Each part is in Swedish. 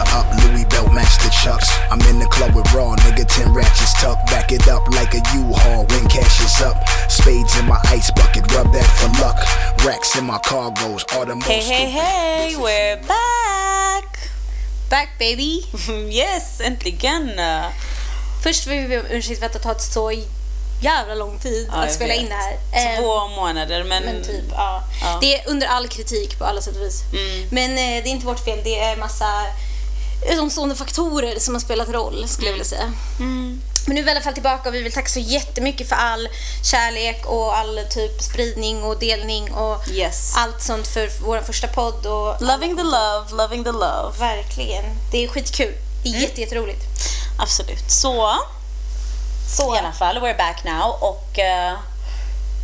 nigga up, Louis belt match the chucks. I'm in the club with raw, nigga, 10 ratchets tucked. Back it up like a U-Haul when cash is up. Spades in my ice bucket, rub that for luck. Racks in my cargoes, all the most. Hey, hey, hey, we're back! Back baby! Yes, äntligen! Först vill vi be om ursäkt för att det har tagit så jävla lång tid Ja, att spela vet. in det här. Eh, Två månader, men... Men typ, ja. Ja. Det är under all kritik på alla sätt och vis. Mm. Men eh, det är inte vårt fel, det är massa utomstående faktorer som har spelat roll, skulle jag vilja säga. Mm. Men nu är vi i alla fall tillbaka och vi vill tacka så jättemycket för all kärlek och all typ spridning och delning och Yes. allt sånt för vår första podd. Och Loving the love, loving the love. Verkligen. Det är skitkul. Det Mm. är jätte, jätteroligt. Absolut. Så, Så, i alla fall, we're back now och... eh,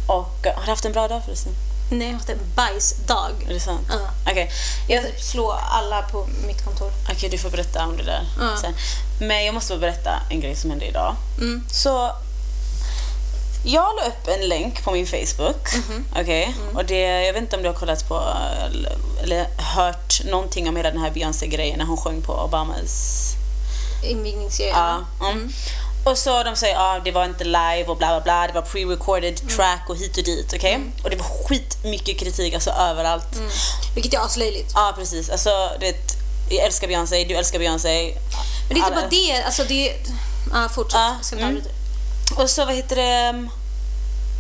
och har du haft en bra dag förresten? Nej, jag en bajsdag. Är det sant? Ja. Okej. Jag slår alla på mitt kontor. Okej, du får berätta om det där Ja. sen. Men jag måste bara berätta en grej som hände idag. Mm. Så, jag la upp en länk på min Facebook. Mhm. Okej? Mm. Och det, jag vet inte om du har kollat på eller, eller hört någonting om hela den här Beyoncé-grejen när hon sjöng på Obamas... Invigningsgrejen. Ja. Mm. Och så de säger att ah, det var inte live och bla bla bla, det var pre-recorded Mm. track och hit och dit, okej? Och det var skitmycket kritik alltså överallt. Mm. Vilket är aslöjligt. Ja, precis. Alltså, du vet, jag älskar Beyoncé, du älskar Beyoncé. Men det är inte bara det. Alltså det ja, fortsätt. Jag ska mm. Och så, vad heter det?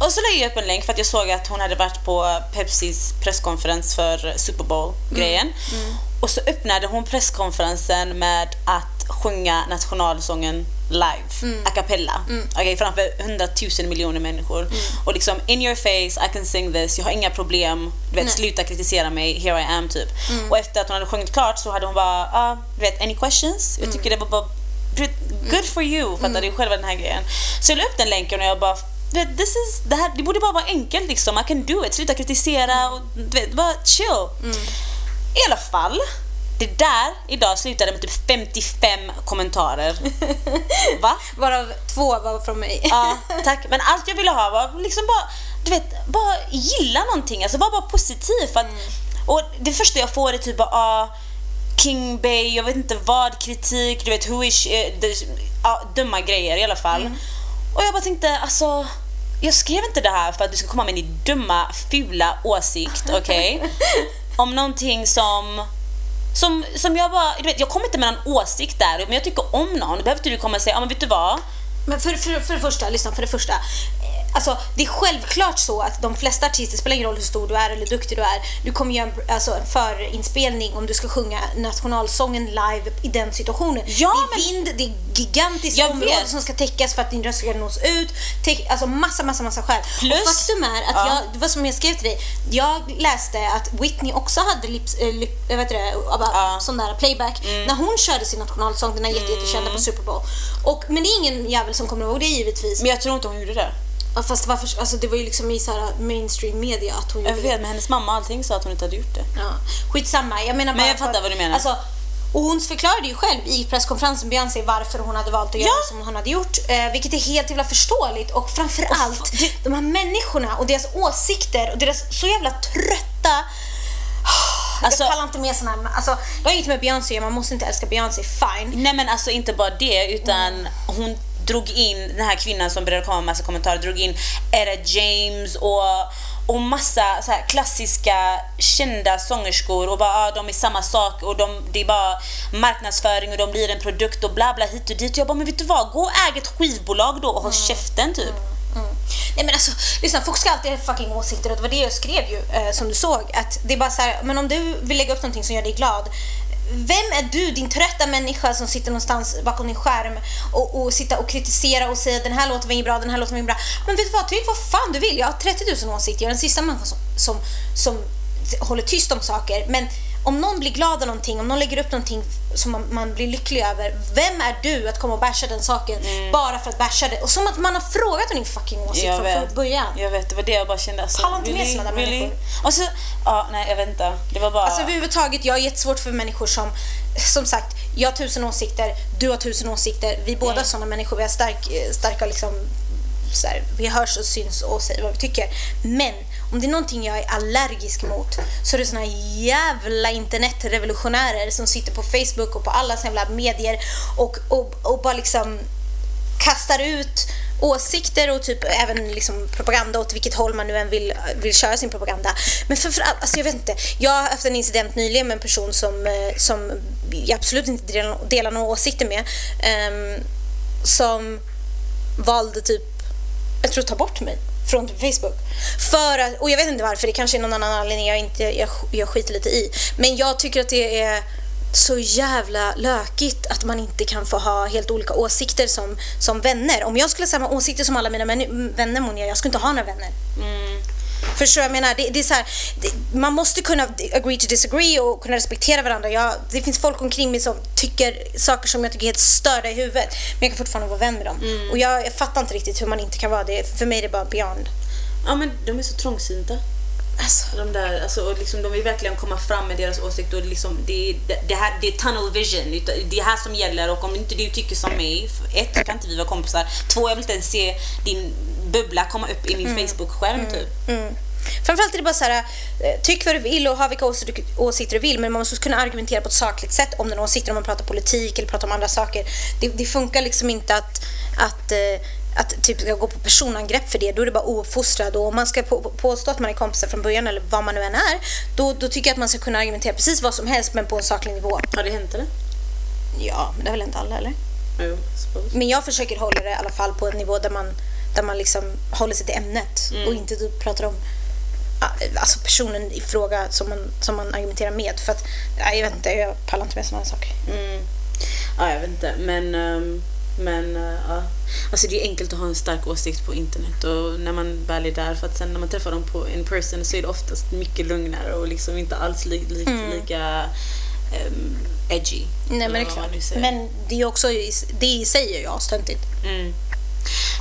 Och så la jag upp en länk för att jag såg att hon hade varit på Pepsis presskonferens för Super Bowl-grejen. Och så öppnade hon presskonferensen med att sjunga nationalsången live, a cappella. Okej, framför hundratusen miljoner människor. Och liksom, in your face, I can sing this, jag har inga problem. Du vet, Nej. sluta kritisera mig, here I am, typ. Och efter att hon hade sjungit klart så hade hon bara, ah, du vet, any questions? Jag tycker det var bara Good for you, fattar du? Själva den här grejen. Så jag la upp den länken och jag bara, this is, det, här, det borde bara vara enkelt liksom. I can do it. Sluta kritisera och du vet, bara chill. I alla fall, det där idag slutade med typ 55 kommentarer. Va? Varav två var från mig. Ja, tack. Men allt jag ville ha var liksom bara, du vet, bara gilla någonting. Alltså var bara positiv. Att, Och det första jag får är typ bara, ah, King Bay, jag vet inte vad, kritik, du vet, who is, eh, ja, dumma grejer i alla fall. Och jag bara tänkte, alltså, jag skrev inte det här för att du ska komma med din dumma, fula åsikt, okej? Om någonting som som, som jag bara, du vet, jag kommer inte med någon åsikt där, men jag tycker om någon. Då behöver inte du komma och säga, ja men vet du vad? Men för, för, för det första, lyssna, för det första eh, Alltså, det är självklart så att de flesta artister, spelar ingen roll hur stor du är eller duktig du är, du kommer göra en, alltså, en förinspelning om du ska sjunga nationalsången live i den situationen. Ja, det är vind, det är gigantiskt Jag område vet. som ska täckas för att din röst ska nås ut. Täck, alltså massa, massa, massa skäl. Plus- Och faktum är att Ja. jag, det var som jag skrev till dig, jag läste att Whitney också hade lips, äh, lip, äh, vad heter det, Ja. sån där playback när hon körde sin nationalsång, den här jätte, jättekända på Super Bowl. Och, men det är ingen jävel som kommer ihåg det givetvis. Men jag tror inte hon gjorde det. Ja, fast varför, alltså det var ju liksom i så här mainstream media att hon Jag gjorde vet, det. men hennes mamma och allting sa att hon inte hade gjort det. Ja. Skitsamma, jag menar Men bara jag fattar vad du menar. Alltså, och hon förklarade ju själv i presskonferensen Beyoncé varför hon hade valt att göra Ja. som hon hade gjort. Eh, vilket är helt jävla förståeligt och framförallt Och f- de här människorna och deras åsikter och deras så jävla trötta Alltså- jag pallar inte med såna här, alltså det har inget med Beyoncé man måste inte älska Beyoncé, fine. Nej men alltså inte bara det, utan hon drog in, den här kvinnan som började komma med massa kommentarer, drog in Etta James och, och massa så här klassiska kända sångerskor och bara ah, de är samma sak och de, det är bara marknadsföring och de blir en produkt och bla bla hit och dit. Och jag bara, men vet du vad? Gå och äg ett skivbolag då och håll käften typ. Nej men alltså, lyssna, folk ska alltid ha fucking åsikter och det var det jag skrev ju, eh, som du såg. Att det är bara så här, men om du vill lägga upp någonting som gör dig glad, vem är du, din trötta människa som sitter någonstans bakom din skärm och, och sitta och kritisera och säga den här låten var inte bra, den här låten var inte bra. Men vet du vad, tyck vad fan du vill. Jag har 30 000 åsikter, jag är den sista människan som, som, som håller tyst om saker. Men om någon blir glad av någonting, om någon lägger upp någonting som man, man blir lycklig över, vem är du att komma och basha den saken bara för att basha det? Och som att man har frågat om din fucking åsikt Mm. Från, från början. Jag vet, det var det jag bara kände. Alltså, Pallar inte med såna där människor. Och så, ja, nej jag vet inte. Det var bara... Alltså överhuvudtaget, jag har jättesvårt för människor som, som sagt, jag har tusen åsikter, du har tusen åsikter, vi är båda sådana människor, vi har stark, eh, starka liksom, så här, vi hörs och syns och säger vad vi tycker. Men om det är någonting jag är allergisk mot så är det såna här jävla internetrevolutionärer som sitter på Facebook och på alla jävla medier och, och, och bara liksom kastar ut åsikter och typ även liksom propaganda åt vilket håll man nu än vill, vill köra sin propaganda. Men framförallt, alltså jag vet inte. Jag har haft en incident nyligen med en person som, eh, som jag absolut inte delar, delar några åsikter med. Um, som valde typ, jag tror ta bort mig från Facebook. För att, och jag vet inte varför, det kanske är någon annan anledning jag, inte, jag, jag skiter lite i. Men jag tycker att det är så jävla lökigt att man inte kan få ha helt olika åsikter som, som vänner. Om jag skulle ha samma åsikter som alla mina vänner Monia, jag skulle inte ha några vänner. Mm. Förstår jag menar? Det, det är så här, det, man måste kunna agree to disagree och kunna respektera varandra. Jag, det finns folk omkring mig som tycker saker som jag tycker är helt störda i huvudet. Men jag kan fortfarande vara vän med dem. Och jag, jag fattar inte riktigt hur man inte kan vara det. För mig är det bara beyond. Ja men de är så trångsynta. Alltså, De, där, alltså, och liksom, de vill verkligen komma fram med deras åsikt och liksom, det, det, det, här, det är tunnel vision. Det är det här som gäller och om inte du tycker som mig, ett kan inte vi vara kompisar. Två, jag vill inte ens se din bubbla komma upp i min Facebook-skärm typ. mm. Framförallt är det bara så här, eh, tyck vad du vill och ha vilka åsikter, du vill men man måste kunna argumentera på ett sakligt sätt om den åsikten, om man pratar politik eller pratar om andra saker. Det, det funkar liksom inte att, att, eh, att typ gå på personangrepp för det, då är det bara ouppfostrad och om man ska på, på- påstå att man är kompisar från början eller vad man nu än är, då, då tycker jag att man ska kunna argumentera precis vad som helst men på en saklig nivå. Har det hänt eller? Ja, men det är väl inte alla eller? Jo. Men jag försöker hålla det i alla fall på en nivå där man, där man liksom håller sig till ämnet och inte typ pratar om alltså personen i fråga som man, som man argumenterar med. För att, ja, jag vet inte, jag pallar inte med sådana saker. Mm. Ja, jag vet inte. Men, ehm, men eh, ja. Alltså det är enkelt att ha en stark åsikt på internet och när man väl är där för att sen när man träffar dem på in person så är det oftast mycket lugnare och liksom inte alls li, li, lika ehm, edgy. Nej men det är klart. säger. Men det är också, det är ju astöntigt. Mm.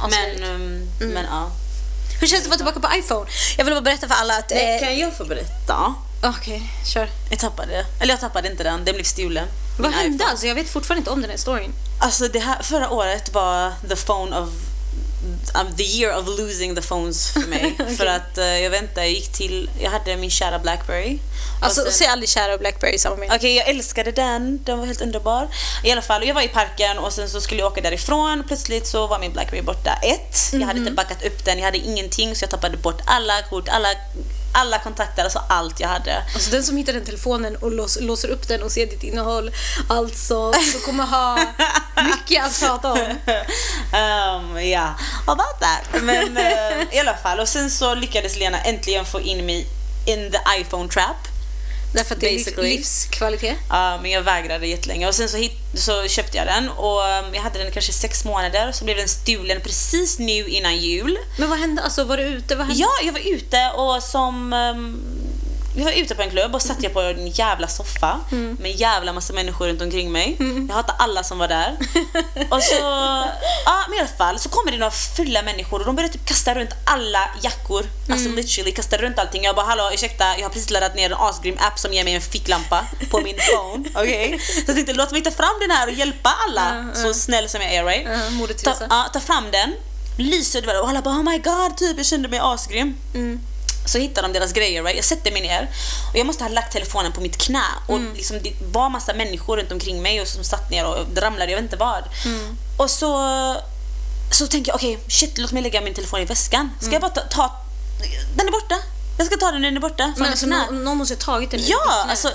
Alltså, Men, ehm, men ja. Hur känns det att vara tillbaka på iPhone? Jag vill bara berätta för alla att... Nej, eh, kan jag få berätta? Okej, kör. Jag tappade, eller jag tappade inte den, den blev stulen. Vad hände iPhone. alltså? Jag vet fortfarande inte om den här storyn. Alltså det här, förra året var the phone of um, the year of losing the phones för mig. För att eh, jag vet inte, jag gick till, jag hade min kära Blackberry. Alltså, sen- säg aldrig kära och Blackberry i samma mening. Okej, jag älskade den. Den var helt underbar. I alla fall, jag var i parken och sen så skulle jag åka därifrån. Plötsligt så var min Blackberry borta. Ett, jag hade Mhm. inte backat upp den. Jag hade ingenting så jag tappade bort alla kort, alla, alla kontakter, alltså allt jag hade. Alltså den som hittar den telefonen och lås, låser upp den och ser ditt innehåll, alltså, så kommer ha mycket att prata om. um, ja, about that. Men eh, i alla fall, och sen så lyckades Lena äntligen få in mig in the iPhone trap. Därför att det är liv- Basically. livskvalitet. Ja, men jag vägrade jättelänge och sen så, hit, så köpte jag den och um, jag hade den kanske sex månader så blev den stulen precis nu innan jul. Men vad hände? Alltså var du ute? Vad hände? Ja, jag var ute och som... Um, jag var ute på en klubb och satt jag på en jävla soffa med en jävla massa människor runt omkring mig. Jag hatar alla som var där. och så, ja men i alla fall, så kommer det några fulla människor och de börjar typ kasta runt alla jackor. Alltså literally kasta runt allting. Jag bara hallå ursäkta, jag har precis laddat ner en asgrym app som ger mig en ficklampa på min phone. Okej? Så jag tänkte låt mig ta fram den här och hjälpa alla. Så snäll som jag är right? Moder ta, ja, ta fram den, lyser och alla bara oh my god typ, jag kände mig asgrym. Så hittar de deras grejer, right? jag sätter mig ner och jag måste ha lagt telefonen på mitt knä och liksom, det var massa människor runt omkring mig och som satt ner och ramlade, jag vet inte vad. Och så, så tänker jag okej, shit låt mig lägga min telefon i väskan. Ska jag bara ta, ta, den är borta. Jag ska ta den, den är borta. Men alltså, någon, någon måste ha tagit den Ja, alltså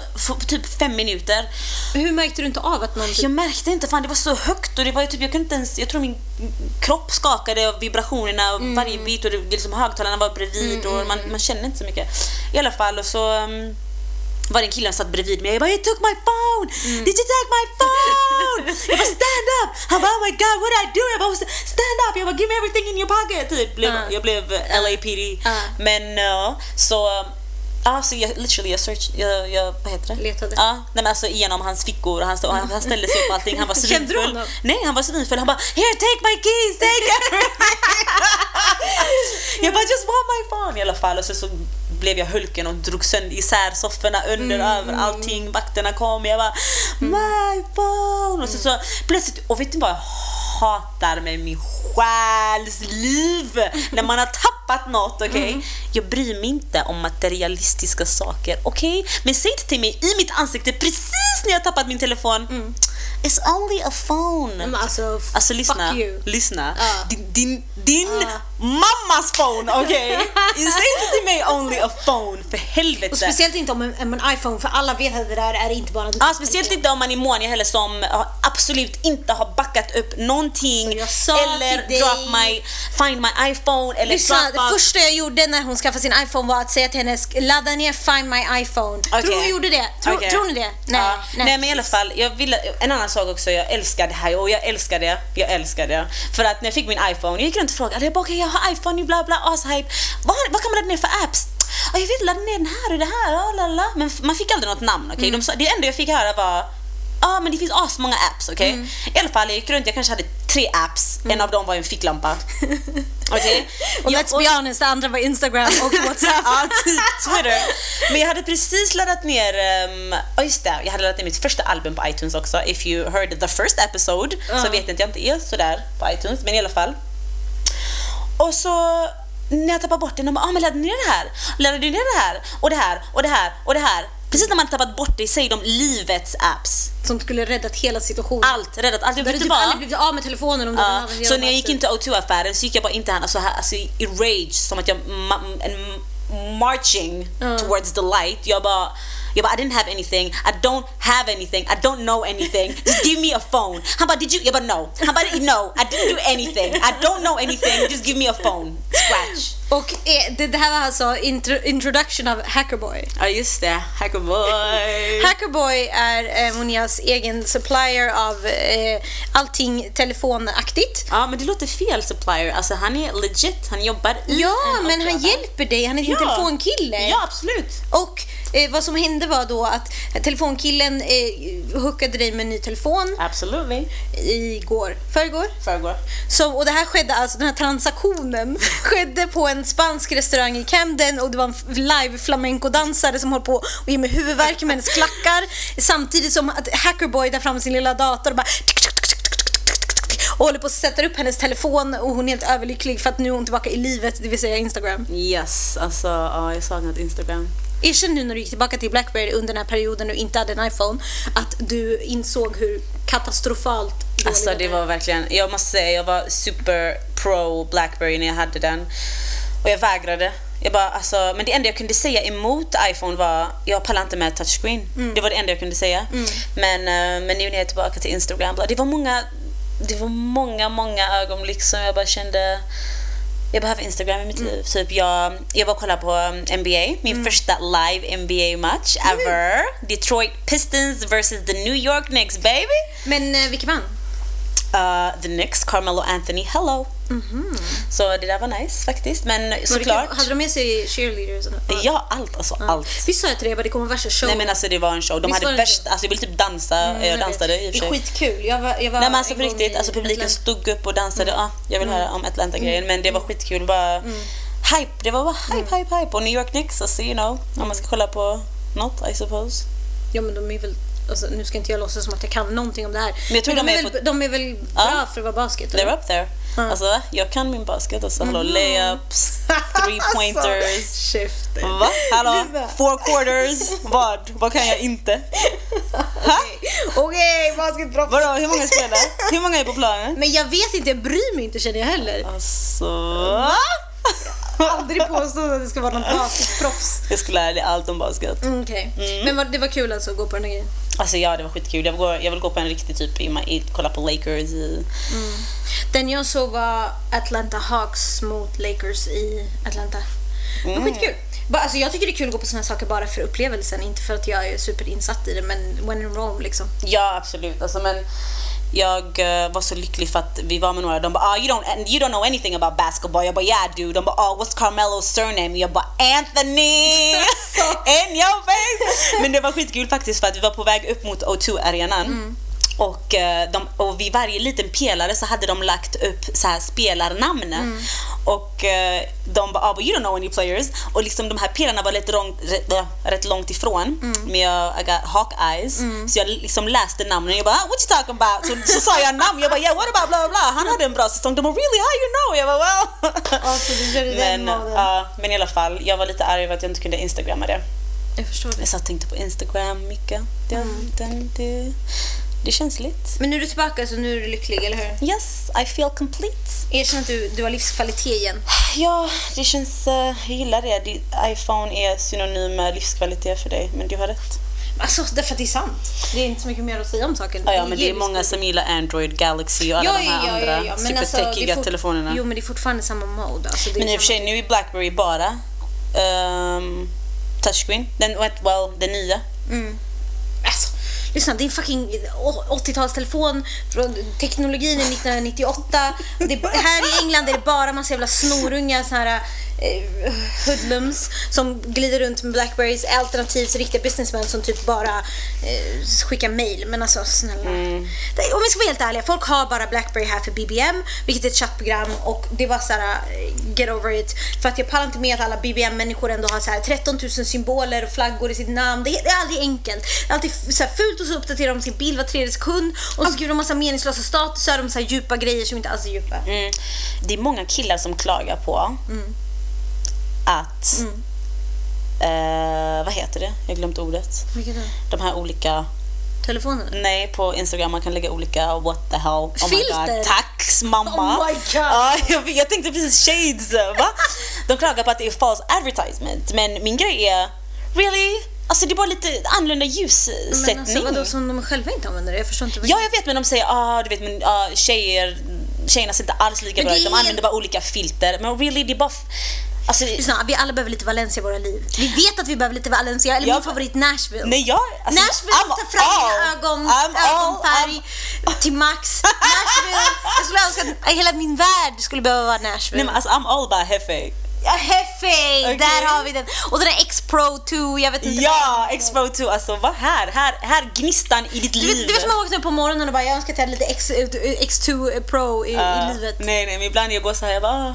typ fem minuter. Hur märkte du inte av att någon... Typ, Jag märkte inte, fan det var så högt och det var typ, jag kunde inte ens, jag tror min kropp skakade av vibrationerna och varje bit och det, liksom högtalarna var bredvid och man, man kände inte så mycket. I alla fall och så um, var det en kille som satt bredvid mig jag bara you took my phone! Did you take my phone? jag bara stand up! Han bara oh my god what did I do? Jag bara stand up! Jag bara give me everything in your pocket! Typ. Blev, Ja. Jag blev eh, LAPD. Ja. Men ja, så Ja, så jag, literally, jag search, jag, jag, vad heter det? Letade. Ja, nej, men alltså genom hans fickor och han, stod, han, han ställde sig upp allting, han var Kände du svinfull. honom? Nej, han var svinfull. Han bara “Here, take my keys, take everything!” Jag bara “Just want my phone” i alla fall. Och så, så blev jag Hulken och drog sönder isär sofforna under, över, allting. Vakterna kom jag bara “My phone!” Och så, så plötsligt, och vet du vad jag hatar med min själs liv när man har tappat något, okej? Mm. Jag bryr mig inte om materialistiska saker, okej? Men säg inte till mig i mitt ansikte precis när jag tappat min telefon It's only a phone. Men alltså, Alltså lyssna, lyssna. Ja. Din, din, din Ja. mammas phone, okej? Säg inte till mig only a phone, för helvete. Och speciellt inte om en, om en iPhone för alla vet att det där är inte bara en Ja, speciellt inte om man är Monia heller som absolut inte har backat upp någonting eller drop my, find my iPhone eller Lyssna, det första jag gjorde när hon skaffade sin iPhone var att säga till henne "Sk- ladda ner Find My iPhone. Tror Okej. hon gjorde det? Tror, Okej. tror ni det? Nej. Ja. Nej. men i alla fall, jag ville, en annan sak också, jag älskar det här och jag älskar det, jag älskar det. För att när jag fick min iPhone, jag gick runt och frågade, jag bara okej jag har iPhone nu bla bla, ashype. Vad, vad kan man ladda ner för apps? Ja, jag vet, ladda ner den här och det här, ja, la, la. men man fick aldrig något namn, okej? Mm. De Det enda jag fick höra var Ja men det finns asmånga apps, okej? Mm. I alla fall, jag gick runt, jag kanske hade tre apps, en av dem var en ficklampa. Okej? Och Jag- let's be honest, det andra var Instagram och WhatsApp. ja, typ Twitter. Men jag hade precis laddat ner, um, oh just det, jag hade laddat ner mitt första album på iTunes också. If you heard the first episode Ja. så vet jag inte, jag inte är sådär på iTunes, men i alla fall. Och så när jag tappar bort den, de bara ah, men ladda ner det här, ladda ner det här och det här och det här och det här. Precis när man tappat bort det säger de livets apps. Som skulle räddat hela situationen. Allt, räddat allt. Du hade typ aldrig blivit av med telefonen om du Ja, hade så när jag gick in till O2-affären så gick jag bara in till henne alltså, här, alltså, i rage, som att jag ma- en marching towards the light. Jag bara, jag bara I didn't have anything, I don't have anything, I don't know anything, just give me a phone. Han bara did you? Jag bara no. Han bara no, I didn't do anything, I don't know anything, just give me a phone. Scratch. Och eh, det, det här var alltså intro, introduction av Hackerboy. Ja just det, hackerboy. Hackerboy är eh, Monias egen supplier av eh, allting telefonaktigt. Ja men det låter fel supplier, alltså han är legit, han jobbar i Ja, en men han O2-affär. hjälper dig. Han är din Ja. telefonkille. Ja absolut. Och eh, vad som hände var då att telefonkillen eh, hookade dig med en ny telefon Absolutely. igår, förrgår. Förrgår. Så, och det här skedde alltså, den här transaktionen skedde på en spansk restaurang i Camden och det var en live flamenco-dansare som höll på att ge mig huvudvärk med hennes klackar samtidigt som att Hackerboy där framme sin lilla dator och bara och håller på att sätta upp hennes telefon och hon är helt överlycklig för att nu är hon tillbaka i livet, det vill säga Instagram. Yes, alltså ja, jag saknat Instagram. Erkänn nu när du gick tillbaka till Blackberry under den här perioden du inte hade en iPhone att du insåg hur katastrofalt Alltså det var verkligen, jag måste säga jag var super pro Blackberry när jag hade den. Och jag vägrade. Jag bara, alltså, men det enda jag kunde säga emot iPhone var, jag pallar inte med touchscreen. Det var det enda jag kunde säga. Men, eh, men nu när jag är tillbaka till Instagram, det var många, det var många, många ögonblick som jag bara kände jag behöver Instagram i mitt liv. Typ jag, jag var och kollade på um, NBA, min första live NBA-match ever. Detroit Pistons versus the New York Knicks baby. Men eh, vilka vann? Uh, the Knicks, Carmelo Anthony, hello. Så det där var nice faktiskt. Men det såklart? Hade de med sig cheerleaders? något? ja allt alltså, allt. Visst sa jag till dig, bara, det kommer värsta show. Nej men alltså det var en show. De Visst hade det värst, alltså jag ville typ dansa, jag dansade i och Det för är sig. skitkul. Jag var, jag var Nej men alltså på riktigt, alltså publiken Atlanta. stod upp och dansade. Ja, jag vill höra om Atlanta-grejen men det var skitkul. Bara hype, det var bara hype, hype, hype. Och New York Knicks, alltså you know, om man ska kolla på något I suppose. Ja men de är väl, alltså, nu ska inte jag låtsas som att jag kan någonting om det här. Men tror de, de är väl, på- de är väl bra för att vara basket? eller? They're up there. Alltså jag kan min basket alltså. Hallå, layups, three pointers. Alltså. Va? Hallå? Four quarters? Vad? Vad kan jag inte? Okej, basketproffs. Vadå, hur många spelar? Hur många är på planen? Men jag vet inte, jag bryr mig inte känner jag heller. Alltså... Aldrig påstått att det ska vara någon basketproffs. Jag ska lära dig allt om basket. Mm, Okej. Men vad, det var kul alltså att gå på den här grejen. Alltså ja, det var skitkul. Jag vill gå, jag vill gå på en riktig typ, i, kolla på Lakers i... Den jag såg var Atlanta Hawks mot Lakers i Atlanta. Det var skitkul. Ba- Alltså jag tycker det är kul att gå på såna saker bara för upplevelsen, inte för att jag är superinsatt i det, men when in Rome liksom. Ja, absolut. Alltså, men jag eh, var så lycklig för att vi var med några. De bara, ah, you, don't, you don't know anything about basketball. Jag bara, yeah I do. De bara, ah, what's Carmelo's surname? Jag bara, Anthony! In your face! Men det var skitkul faktiskt för att vi var på väg upp mot O2-arenan. Och, eh, de, och vid varje liten pelare så hade de lagt upp så här spelarnamn. Mm. Och eh, de bara, ah, but you don't know any players. Och liksom de här pelarna var lite långt, rätt, äh, rätt långt ifrån. Mm. Men jag I got hawk eyes. Så jag liksom läste namnen och jag bara, ah, what you talking about? Så, så sa jag namn, jag bara, yeah what about blah blah. Han hade en bra säsong. De bara, really how you know? Jag bara. Alltså, den men, ja, men i alla fall, jag var lite arg över att jag inte kunde instagramma det. Jag förstår det. Jag satt och tänkte på Instagram mycket. Det, Mm. Det, är känsligt. Men nu är du tillbaka så nu är du lycklig, eller hur? Yes, I feel complete. Erkänn att du, du har livskvalitet igen. Ja, det känns... eh, jag gillar det. iPhone är synonym med livskvalitet för dig, men du har rätt. Alltså, därför att det är sant. Det är inte så mycket mer att säga om saken. Ja, ja men det är många som gillar Android, Galaxy och alla Ja, de här ja, andra ja, ja. Alltså, supertäckiga fort- telefonerna. Jo, men det är fortfarande samma mode. Alltså, men i och för sig, nu är Blackberry bara ehm, touchscreen. Den, well, den nya. Alltså, lyssna, det är en fucking 80-talstelefon från teknologin är 1998. Det här i England är det bara massa jävla snorungar, så här eh, hoodlums som glider runt med Blackberries alternativt riktiga businessmän som typ bara eh, skickar mail. Men alltså snälla. Det, om vi ska vara helt ärliga, folk har bara Blackberry här för BBM, vilket är ett chattprogram och det var så här eh, get over it. För att jag pallar inte med att alla BBM-människor ändå har så här 13 000 symboler och flaggor i sitt namn. Det, är- det är aldrig enkelt. Det är alltid så här fult och så uppdaterar de sin bild var tredje sekund och så skriver de massa meningslösa statusar om så här djupa grejer som inte alls är djupa. Mm. Det är många killar som klagar på att... Mm. eh, vad heter det? Jag har glömt ordet. Vilket då? De här olika... Telefonen? Nej, på Instagram man kan lägga olika what the hell. Oh my Filter? god. Tack mamma. Oh my God. Ja, jag, jag tänkte precis shades. Va? De klagar på att det är false advertisement. Men min grej är, really? Alltså det är bara lite annorlunda ljussättning. Men alltså vadå som de själva inte använder det? Jag förstår inte. vad- Ja, jag vet men de säger ah, du vet men ah, tjejer, tjejerna ser inte alls lika Men bra ut. De använder bara olika filter. Men really, det är bara... Alltså, Lyssna, vi alla behöver lite Valencia i våra liv. Vi vet att vi behöver lite Valencia, eller Ja. min favorit Nashville. nej jag... Alltså, Nashville, I'm ta fram all- ögon, I'm all- ögonfärg till max. Nashville, jag skulle önska att hela min värld skulle behöva vara Nashville. Nej men alltså I'm all about Hefe. Ja, Hefe! Okej. Där har vi den. Och den där X-Pro 2, jag vet inte. Ja, X-Pro 2, alltså vad här? Här, här gnistan i ditt Du liv. du vet som jag vaknade upp på morgonen och bara jag önskar att jag hade lite X, X2 Pro i, Ja. i livet. Nej, nej, men ibland jag går så här, jag bara, "Ah,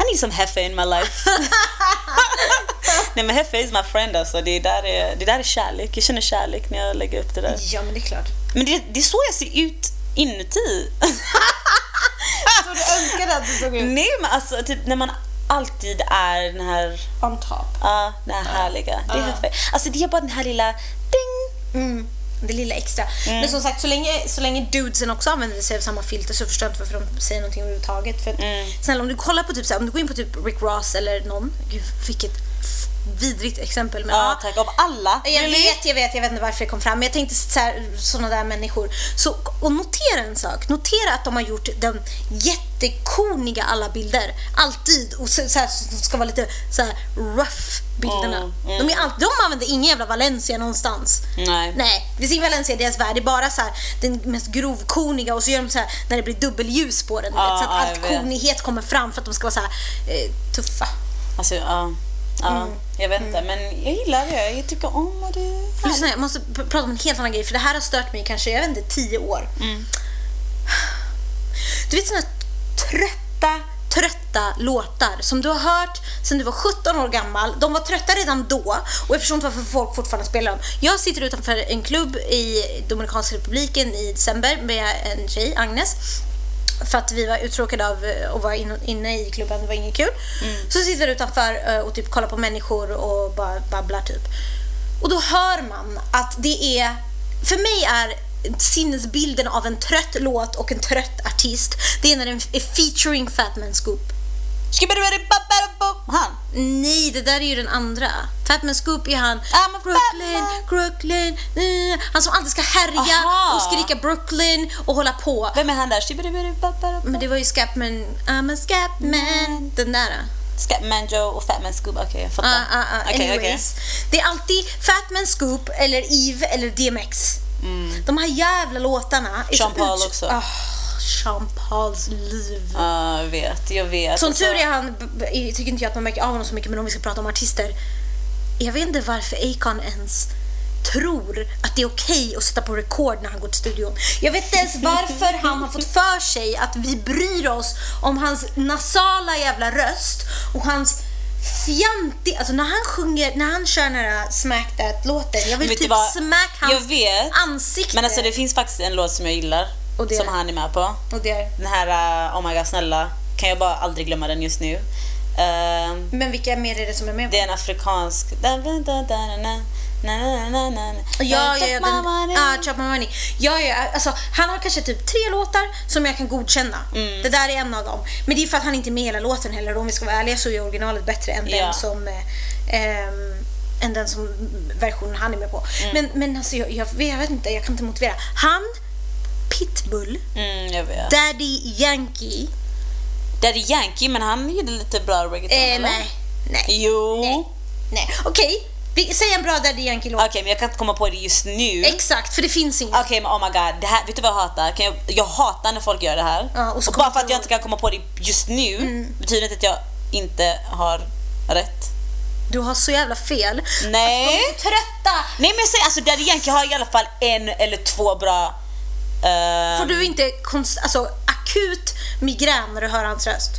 I need some Hefe in my life. nej men Hefe is my friend alltså, det där är, det där är kärlek. Jag känner kärlek när jag lägger upp det där. Ja men det är klart. Men det, det är så jag ser ut inuti. Så du önskade att du såg ut nej men alltså typ när man alltid är den här, on top. ja, den här härliga. Det är Ja. Hefe. Alltså det är bara den här lilla ding. Mm. Det lilla extra. Men som sagt, så länge, så länge dudesen också använder sig av samma filter så förstår jag inte varför de säger någonting överhuvudtaget. För att, snälla, om du kollar på typ så här, om du går in på typ Rick Ross eller någon, gud vilket vidrigt exempel. Men, Ja, tack. Av alla. Jag really? vet, jag vet, jag vet inte varför det kom fram. Men jag tänkte så här, såna där människor. Så, och notera en sak. Notera att de har gjort de jättekoniga alla bilder. Alltid. Och så, så här, ska vara lite så här rough bilderna. Mm, mm. De, är all, de använder ingen jävla Valencia någonstans. Nej. Nej, det finns ingen Valencia i deras värld. Det är bara så här, den mest grovkoniga och så gör de så här när det blir dubbelljus på den. vet, så att ja, allt konighet kommer fram för att de ska vara så här eh, tuffa. Alltså, ja. Ja Mm. Jag vet inte, men jag gillar det. Jag tycker om och det. Lyssna, jag måste pr- prata om en helt annan grej för det här har stört mig i kanske, jag vet inte, tio år. Du vet såna trötta, trötta låtar som du har hört sedan du var 17 år gammal. De var trötta redan då och jag förstår inte varför folk fortfarande spelar dem. Jag sitter utanför en klubb i Dominikanska republiken i december med en tjej, Agnes. För att vi var uttråkade av eh, att vara in- inne i klubben, det var inget kul. Så sitter vi utanför eh, och typ kollar på människor och bara babblar typ. Och då hör man att det är, för mig är sinnesbilden av en trött låt och en trött artist, det är när den är featuring Fatman Scoop. Han. Nej, det där är ju den andra. Fatman Scoop är han I'm Brooklyn. Brooklyn, eh, han som alltid ska härja Aha. och skrika Brooklyn och hålla på. Vem är han där? Men det var ju Scapman, I'm a Scapman, den där. Scatman Joe och Fatman Scoop. Okej, jag fattar. Ah, ah, ah. Anyways. Det är alltid Fatman Scoop eller Eve eller DMX. De här jävla låtarna. Mm. Sean Paul ut- också. Ah, Sean Pauls liv. Ja, jag vet. Jag vet. Som Alltså, tur är han, tycker inte jag att man märker av honom så mycket men om vi ska prata om artister. Jag vet inte varför Akon ens tror att det är okej att sätta på record när han går till studion. Jag vet inte ens varför han har fått för sig att vi bryr oss om hans nasala jävla röst och hans fjantig, alltså när han sjunger, när han kör den här Smack That-låten, jag vill Vet typ vad? smack hans Jag vet. ansikte. Men alltså det finns faktiskt en låt som jag gillar. Är? Som han är med på. och det är. Den här uh, Oh my god snälla. Kan jag bara aldrig glömma den just nu. Ehm, Men vilka mer är det som är med på? det är en afrikansk... Ja, ja, ja, den, ah, Chop My Money. Ja, ja, alltså, han har kanske typ tre låtar som jag kan godkänna. Mm. Det där är en av dem. Men det är för att han inte är med i hela låten heller. Om vi ska vara ärliga så är originalet bättre än Ja. den som eh, ehm, än den som versionen han är med på. Mm. Men, men alltså, jag, jag, jag vet inte, jag kan inte motivera. Han, Pitbull, Mm, jag vet. Daddy Yankee. Daddy Yankee, men han gjorde lite bra reggaeton, Eh, eller? nej, nej, Jo. nej. nej. Okej, vi- säg en bra Daddy Yankee-låt. Okej, men jag kan inte komma på det just nu. Exakt, för det finns ingen. Okej men oh my god, det här, vet du vad jag hatar? Kan jag, jag hatar när folk gör det här. Ja, och och bara för att jag inte kan komma på det just nu betyder inte att jag inte har rätt. Du har så jävla fel. Nej. De är trötta. Nej men säger alltså Daddy Yankee har i alla fall en eller två bra... ehm, Får du inte konst- alltså, akut migrän när du hör hans röst?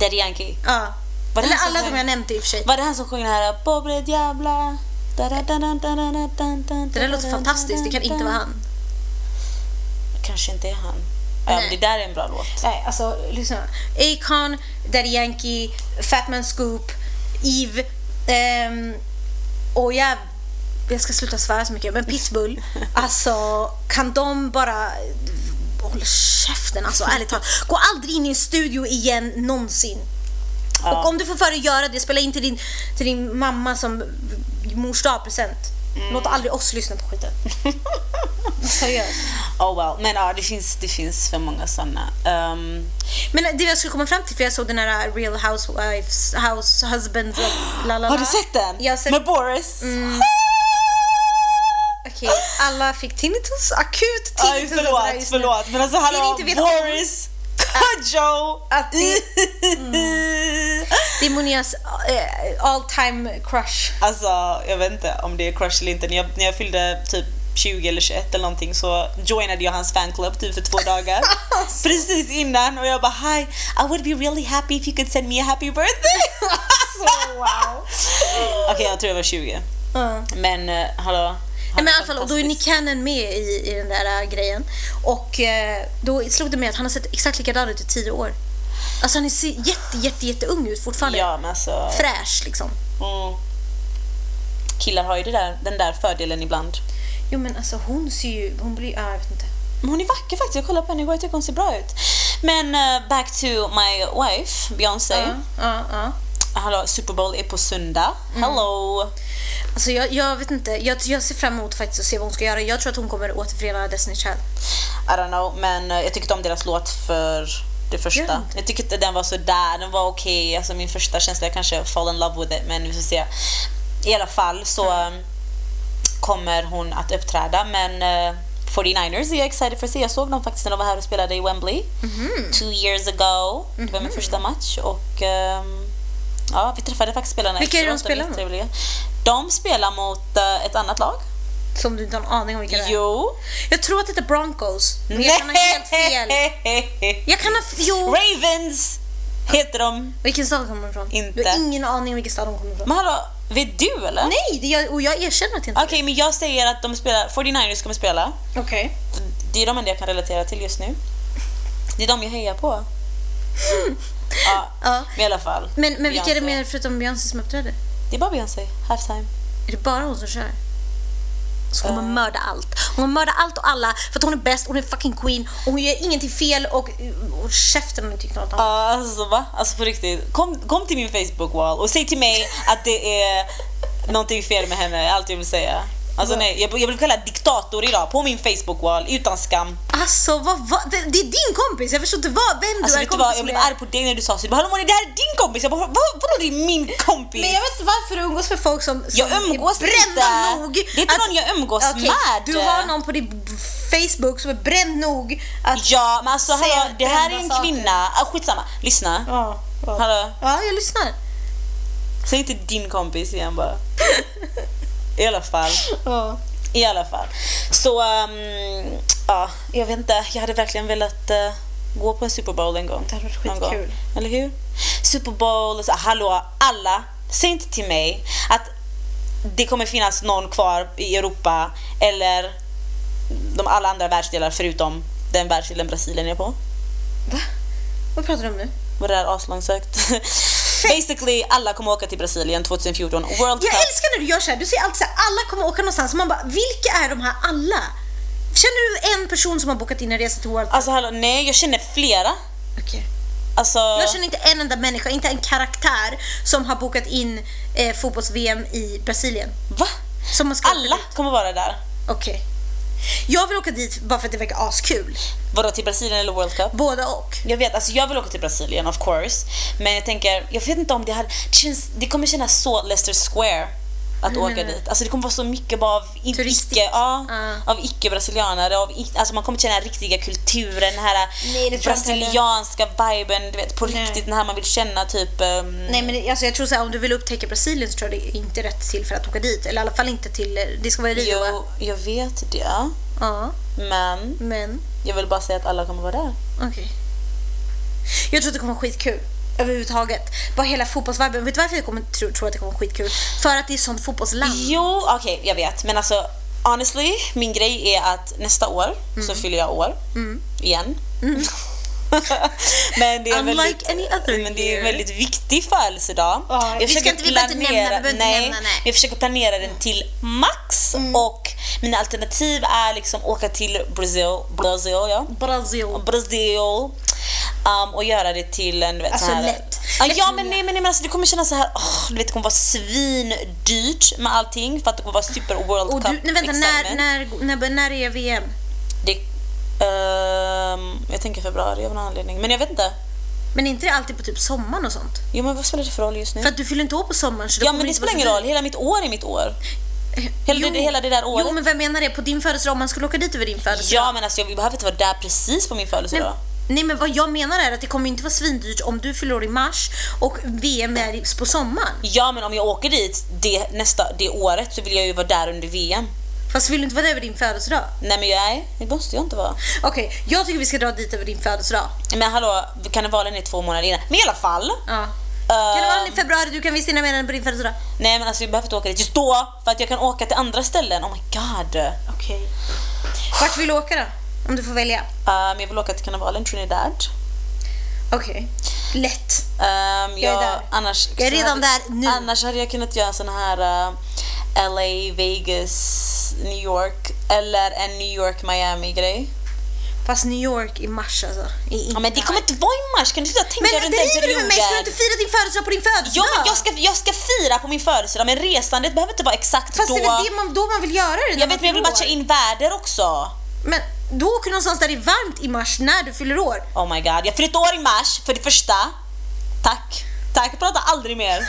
Daddy Yankee. Ja. Var det Eller alla de jag nämnde i och för sig. Var det han som sjöng den här Pobre Diabla? Det där låter fantastiskt, det kan inte vara han. Kanske inte är han. Ja, det där är en bra låt. Nej, alltså lyssna. Akon, Daddy Yankee, Fatman Scoop, Eve ehm, och jag, jag ska sluta svära så mycket, men Pitbull. Alltså, kan de bara hålla käften alltså, ärligt talat. Gå aldrig in i en studio igen någonsin. Ja. Och om du får för dig göra det, spela in till din, till din mamma som mors dagpresent. Mm. Låt aldrig oss lyssna på skiten. Seriöst. Oh well. Men ja, det finns, det finns för många sådana. Um, Men det jag skulle komma fram till, för jag såg den här Real Housewives, House Husbands, la, la, la. har du sett den? Sett, Med Boris? okej, alla fick tinnitus, akut Aj, tinnitus. här förlåt, just nu. förlåt. Men alltså hallå, vet om- Boris, Kodjo. Att det, det är Monias eh, all time crush. Alltså, jag vet inte om det är crush eller inte. När jag, när jag fyllde typ 20 eller 21 eller någonting så joinade jag hans fanclub typ för två dagar. Precis innan och jag bara hi, I would be really happy if you could send me a happy birthday. Så wow. Okej, jag tror jag var 20. Ja. Men uh, hallå. Nej, men i alla fall, och då är Nick Cannon med i, i den där äh, grejen. Och eh, då slog det mig att han har sett exakt likadan ut i tio år. Alltså han ser jätte, jätte, jätte ung ut fortfarande. Ja, men alltså. Fräsch liksom. Mm. Killar har ju där, den där fördelen ibland. Jo men alltså hon ser ju, hon blir, ja, jag vet inte. Men hon är vacker faktiskt, jag kollade på henne igår, jag tycker hon ser bra ut. Men uh, back to my wife, Beyoncé. Ja, ja. Hallå, Super Bowl är på söndag. Hello! Alltså jag, jag vet inte, jag, jag ser fram emot faktiskt att se vad hon ska göra. Jag tror att hon kommer återförena Destiny Child. I don't know, men eh, jag tyckte om deras låt för det första. Jag tycker inte den var så där. den var okej. Alltså min första känsla, jag kanske fall in love with it, men vi får se. I alla fall så eh, kommer hon att uppträda, men eh, 49ers är jag excited för att se. Jag såg dem faktiskt när de var här och spelade i Wembley. Two years ago. Det var min första match och ehm, ja, vi träffade faktiskt spelarna Vilka är de spelar mot? De spelar mot eh, ett annat lag. Som du inte har en aning om vilka det är. Jo. Jag tror att det är Broncos. Men jag kan ha helt fel. Jag kan ha, jo. Ravens heter de. Vilken stad kommer de ifrån? Inte. Jag har ingen aning om vilken stad de kommer ifrån. Men hallå, vet du eller? Nej, det jag, och jag erkänner att jag inte Okej, men jag säger att de spelar, 49ers kommer spela. Okej. Det är de enda jag kan relatera till just nu. Det är de jag hejar på. Ja, Ja. men i alla fall. Men, men vilka är det mer förutom Beyoncé som uppträder? Det är bara Beyoncé, halftime. Är det bara hon som kör? Så hon kommer Ja. mörda allt. Hon kommer mörda allt och alla för att hon är bäst, hon är fucking queen och hon gör ingenting fel och, och käften om ni tycker något annat. Ja, alltså va? Alltså på riktigt. Kom, kom till min Facebook-wall och säg till mig att det är någonting fel med henne, allt jag vill säga. Alltså nej, jag, jag vill kalla diktator idag på min Facebook-wall utan skam. Alltså vad, vad, det, det är din kompis, jag förstår inte vad, vem Alltså du är du vad, kompis jag blev arg på dig när du sa så. Du bara, Hallå det här är din kompis. Jag bara, vad, vadå det är min kompis? Men jag vet inte varför du umgås med folk som, som Jag umgås är brända inte. nog. Det är inte någon jag umgås Okej, med. Du har någon på din Facebook som är bränd nog att... Ja, men alltså hallå, det här är en kvinna. Ah, skitsamma, lyssna. Ja, ja. Hallå, ja, jag lyssnar. säg inte din kompis igen bara. I alla fall. Ja. I alla fall. Så, ehm, ja, jag vet inte. Jag hade verkligen velat eh, gå på en Super Bowl en gång. Det hade varit skitkul. Eller hur? Super Bowl, så, hallå, alla, säg inte till mig att det kommer finnas någon kvar i Europa eller de alla andra världsdelar förutom den världsdelen Brasilien är på. Va? Vad pratar du om nu? Vad det är aslångsökt. Basically, alla kommer åka till Brasilien 2014. World Jag Cup. älskar när du gör så här. Du säger alltid så här, alla kommer åka någonstans. Man bara, vilka är de här alla? Känner du en person som har bokat in en resa till World Cup? Alltså hallå, nej jag känner flera. Okej. Alltså, Jag känner inte en enda människa, inte en karaktär som har bokat in eh, fotbolls-VM i Brasilien. va? Alla kommer vara där. Okej. Jag vill åka dit bara för att det verkar askul. Vadå, till Brasilien eller World Cup? Båda och. Jag vet, alltså jag vill åka till Brasilien of course. Men jag tänker, jag vet inte om det hade, det, känns, det kommer kännas så Leicester Square att Hur åka du? dit. Alltså det kommer vara så mycket bara av Turistigt. icke, ja, Ja. av icke-brasilianare. Av, i- alltså man kommer känna den riktiga kulturen, den här Nej, brasilianska viben, du vet på Nej. riktigt den här man vill känna typ ehm, Nej men alltså, jag tror så här, om du vill upptäcka Brasilien så tror jag det är inte rätt till för att åka dit. Eller i alla fall inte till, det ska vara i Rio? Jo, jag vet det. Ja, Men men jag vill bara säga att alla kommer vara där. okej. Jag tror att det kommer vara skitkul. Överhuvudtaget. Bara hela fotbollsviben. Vet du varför jag kommer tro, tror att det kommer vara skitkul? För att det är sånt fotbollsland. Jo, okej, jag vet. Men alltså, honestly, min grej är att nästa år så Mm. fyller jag år. Igen. men det är Unlike väldigt, any other men det är en väldigt viktig födelsedag. Ja, jag vi ska inte- vi nämna, vi nej, nämna, nej. jag försöker planera den till max Mm. och mina alternativ är liksom åka till Brazil, Brazil ja. Brasil. Brazil um, och göra det till en vet, Alltså, så här, lätt. Ja, men, nej, men, nej, men alltså, det kommer kännas så här, åh, du vet, det kommer vara svindyrt med allting för att det kommer vara super World Och Cup du, nej, vänta, när, när, när, när är VM? Det, ehm, jag tänker februari av någon anledning, men jag vet inte. Men är inte det alltid på typ sommaren och sånt? Jo men vad spelar det för roll just nu? För att du fyller inte år på sommaren så ja men det spelar ingen roll, hela mitt år är mitt år. Hela, Jo. det, hela det där året. Jo men vem menar det? På din födelsedag, om man skulle åka dit över din födelsedag? Ja men alltså jag behöver inte vara där precis på min födelsedag. nej men vad jag menar är att det kommer inte vara svindyrt om du fyller år i mars och VM är på sommaren. Ja men om jag åker dit det, nästa, det året så vill jag ju vara där under VM. Fast vill du inte vara där över din födelsedag? Nej men jag, det måste jag inte vara. Okej, jag tycker vi ska dra dit över din födelsedag. Men hallå, karnevalen är två månader innan. Men i alla fall. Ja. eh, Karnevalen i februari, du kan visst hinna med den på din födelsedag. nej men alltså jag behöver inte åka dit just då för att jag kan åka till andra ställen. Oh my god. Okej. Vart vill du åka då? Om du får välja. Um, jag vill åka till karnevalen Trinidad. Okej. Lätt. Um, Jag är där. Annars, Jag är redan hade, där nu. Annars hade jag kunnat göra en sån här uh, LA, Vegas, New York eller en New York, Miami grej. Fast New York i mars alltså. Inte Ja, men det kommer inte vara i mars, kan du sluta tänka Men runt den driver du med mig? Ska du perioden? inte fira din födelsedag på din födelsedag? Ja, men jag ska, jag ska fira på min födelsedag men resandet behöver inte vara exakt Fast då. det är väl det man, då man vill göra det? jag vet men jag vill matcha in väder också. Men då åker du någonstans där det är varmt i mars när du fyller år. Oh my god, jag fyller år i mars för det första. Tack. Tack, jag pratar aldrig mer.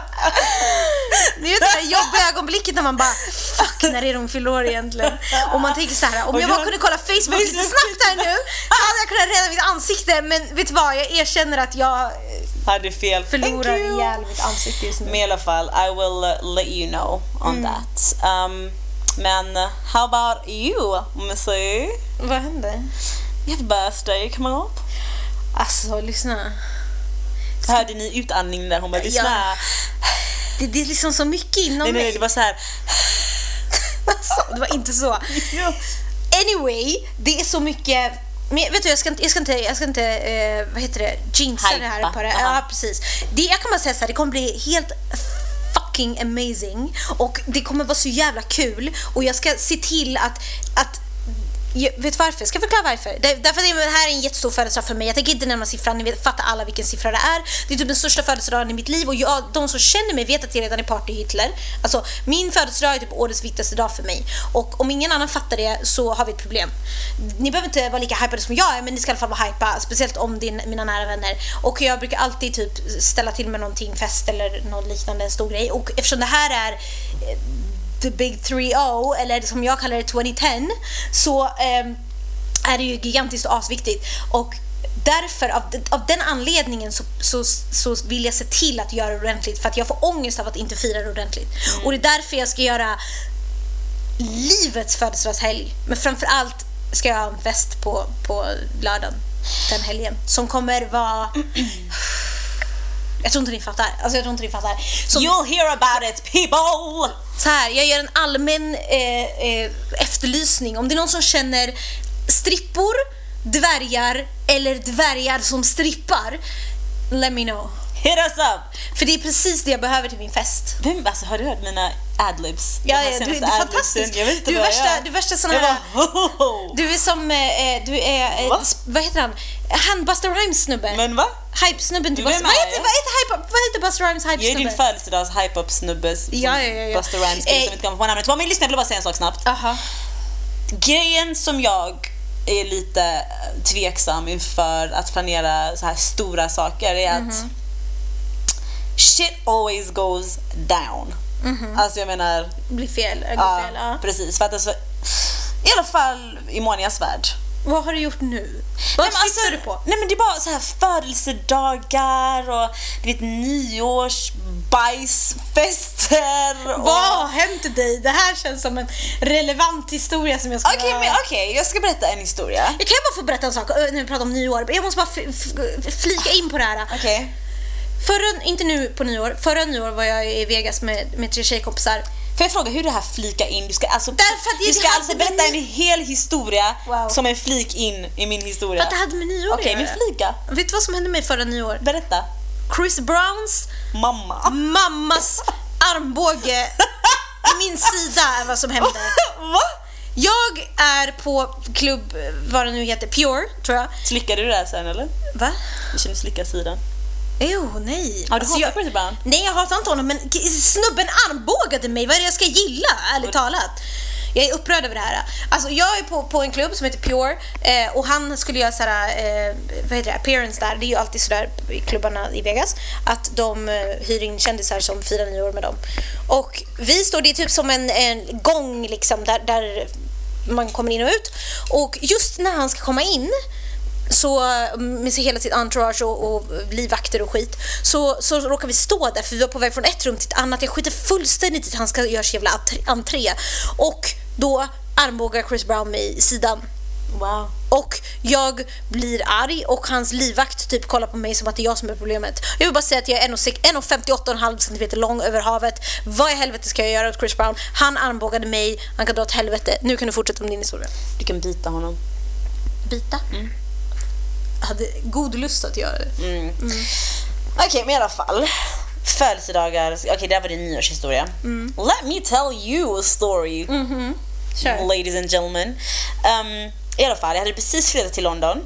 Ni vet det där jobbiga ögonblicket när man bara Fuck, när är det hon fyller år egentligen? Och man tänker så här, om jag bara kunde kolla Facebook lite snabbt här nu så hade jag kunnat rädda mitt ansikte men vet du vad, jag erkänner att jag Hade fel. förlorar ihjäl mitt ansikte just Men nu. i alla fall, I will uh, let you know on that. Um, men uh, how about you, Missy? Vad hände? You have a birthday coming up. Alltså, lyssna. Hörde ni utandningen där? Hon bara lyssna. Det, det är liksom så mycket inom Nej, nej, nej, mig. det var så här. Alltså, det var inte så. Anyway, det är så mycket men vet du, jag ska inte, jag ska inte, jag ska inte eh, vad heter det, jinxa det här på det. Ja, precis. Det, jag kan bara säga så här, det kommer bli helt fucking amazing och det kommer vara så jävla kul och jag ska se till att, att jag vet varför? Ska jag förklara varför? Det, därför att det här är en jättestor födelsedag för mig. Jag tänker inte nämna siffran, ni vet, fattar alla vilken siffra det är. Det är typ den största födelsedagen i mitt liv och jag, de som känner mig vet att jag redan är party-Hitler. Alltså, min födelsedag är typ årets viktigaste dag för mig. Och om ingen annan fattar det så har vi ett problem. Ni behöver inte vara lika hypade som jag är, men ni ska i alla fall vara hypa, speciellt om din, mina nära vänner. Och jag brukar alltid typ ställa till med någonting, fest eller något liknande, en stor grej. Och eftersom det här är eh, the big 3-0 eller som jag kallar det 2010 så ehm, är det ju gigantiskt och asviktigt och därför, av, av den anledningen så, så, så vill jag se till att göra det ordentligt för att jag får ångest av att inte fira det ordentligt. Och det är därför jag ska göra livets födelsedagshelg. Men framför allt ska jag ha en fest på, på lördagen den helgen som kommer vara jag tror inte ni fattar. Alltså jag tror inte ni fattar. Som, You'll hear about it people! så här, jag gör en allmän eh, eh, efterlysning. Om det är någon som känner strippor, dvärgar eller dvärgar som strippar, let me know. Hit us up! För det är precis det jag behöver till min fest. Vem, alltså, har du hört mina adlibs? Ja, ja, du, du är fantastisk. Du är värsta, du är värsta sån här... bara. Du är som, eh, eh, du är, eh, vad heter han? Han Buster Rhymes snubbe. Men va? Hype-snubben till Buster. Vad heter, vad heter, hype, vad heter Buster Rhymes Jag är din hype-snubbe? födelsedags hype-up snubbe som Ja, ja, ja, ja. Buster Rhymes skulle Eh. som inte kommer på namnet. Men lyssna, jag vill bara säga en sak snabbt. Aha. Grejen som jag är lite eh, tveksam inför att planera så här stora saker är att Mhm. shit always goes down. Alltså jag menar, Blir fel, ja, går Mhm. fel. Ja. precis. För att alltså, I alla fall i Monias värld. Vad har du gjort nu? Vad Nej, alltså, du på? Nej men det är bara så här födelsedagar och du vet nyårsbajsfester. och- Vad har hänt dig? Det här känns som en relevant historia som jag ska Okej, men okej, jag ska berätta en historia. Jag kan bara få berätta en sak ö, när vi pratar om nyår? Jag måste bara flika in på det här. Okej. Förra, inte nu på nyår, förra nyår var jag i Vegas med, med tre tjejkompisar. Får jag fråga hur det här flika in? Du ska alltså, Därför att du ska alltså berätta en hel historia Wow. som en flik in i min historia. För att det hade med nyår Okej, att men flika. Vet du vad som hände mig förra nyår? Berätta. Chris Browns Mamma. mammas armbåge i min sida är vad som hände. Va? Jag är på klubb, vad det nu heter, Pure, tror jag. Slickade du det här sen eller? Va? Du känner slicka sidan. Jo, nej. Har du Alltså, hatat jag, Brown? Nej, jag hatar inte honom, men snubben armbågade mig. Vad är det jag ska gilla, ärligt talat? Jag är upprörd över det här. Alltså, jag är på, på en klubb som heter Pure eh, och han skulle göra såhär, eh, vad heter det, appearance där. Det är ju alltid sådär i klubbarna i Vegas att de eh, hyr in kändisar som firar nyår med dem. Och vi står, det är typ som en, en gång liksom där, där man kommer in och ut. Och just när han ska komma in så med sig hela sitt entourage och, och livvakter och skit så, så råkar vi stå där för vi var på väg från ett rum till ett annat. Jag skiter fullständigt i att han ska göra sin jävla entré-. Och då armbågar Chris Brown mig i sidan. Wow. Och jag blir arg och hans livvakt typ kollar på mig som att det är jag som är problemet. Jag vill bara säga att jag är 1,58,5 cm lång över havet. Vad i helvete ska jag göra åt Chris Brown? Han armbågade mig, han kan dra åt helvete. Nu kan du fortsätta med din historia. Du kan bita honom. Bita? Jag hade god lust att göra det. Okej, men i alla fall. Födelsedagar. Okej, det här var din nyårshistoria. Let me tell you a story. Kör. Ladies and gentlemen. Um, I alla fall, jag hade precis flyttat till London.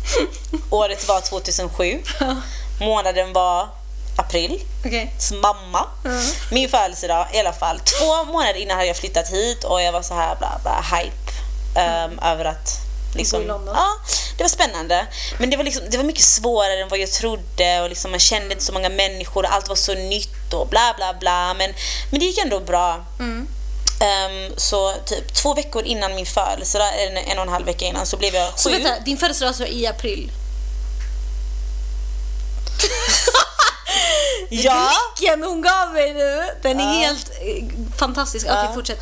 Året var 2007. Månaden var april. Okej. s- mamma. Min födelsedag i alla fall. Två månader innan hade jag flyttat hit och jag var så här bla bla hype um, över att liksom, Bo i London. Ja, det var spännande. Men det var, liksom, det var mycket svårare än vad jag trodde och liksom, man kände inte så många människor och allt var så nytt och bla bla bla. Men, men det gick ändå bra. Ehm, så typ två veckor innan min födelsedag, en, en och en halv vecka innan, så blev jag Så sju. vänta, din födelsedag alltså i april? Ja! Blicken hon gav mig nu, den är helt eh, fantastisk. Okej, Ja. fortsätt.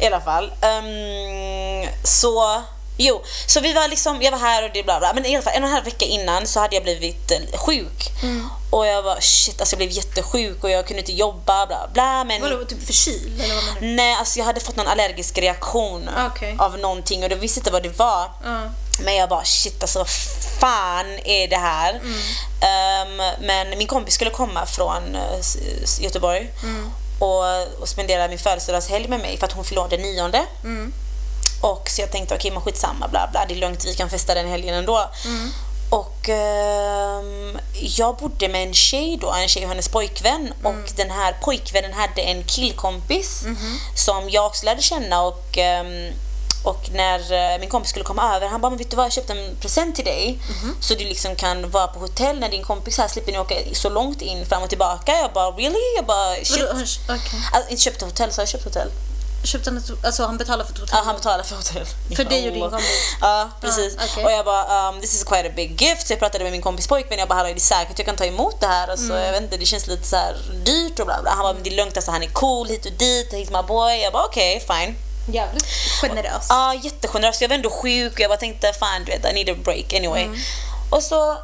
I alla fall. ehm, så, jo, så vi var liksom, jag var här och det bla bla. Men i alla fall en och en halv vecka innan så hade jag blivit eh, sjuk. Och jag var shit, alltså jag blev jättesjuk och jag kunde inte jobba bla bla. Men Vadå, typ förkyld eller vad menar du? nej, alltså jag hade fått någon allergisk reaktion Okej. av någonting och jag visste inte vad det var. Ja. Men jag bara shit alltså vad fan är det här? Ehm, men min kompis skulle komma från eh, Göteborg och, och spendera min födelsedagshelg med mig för att hon fyllde nionde. Och så jag tänkte okej men skitsamma bla bla, det är lugnt vi kan festa den helgen ändå. Och ehm, jag bodde med en tjej då, en tjej och hennes pojkvän och den här pojkvännen hade en killkompis som jag också lärde känna och ehm, och när eh, min kompis skulle komma över, han bara men vet du vad, jag köpte en present till dig så du liksom kan vara på hotell när din kompis här slipper ni åka så långt in fram och tillbaka. Jag bara really? Jag bara shit. Vadå, okej. Alltså, inte köpt hotell, så jag köpt hotell. Köpte han ett, alltså han betalade för ett hotell? Ja, han betalade för hotell. För dig och din kompis? Ja, precis. Ah, okej. Och jag bara, um, this is quite a big gift. Så jag pratade med min kompis pojkvän. Jag bara, hallå är det säkert jag kan ta emot det här? Alltså, Mm. Jag vet inte, det känns lite så här dyrt och bla bla. Han bara, det är lugnt, alltså, han är cool hit och dit. He's my boy. Jag bara, okej, fine. Jävligt generös. Ja, jättegenerös. Jag var ändå sjuk och jag bara tänkte, fan du vet, I need a break anyway. Mm. Och så...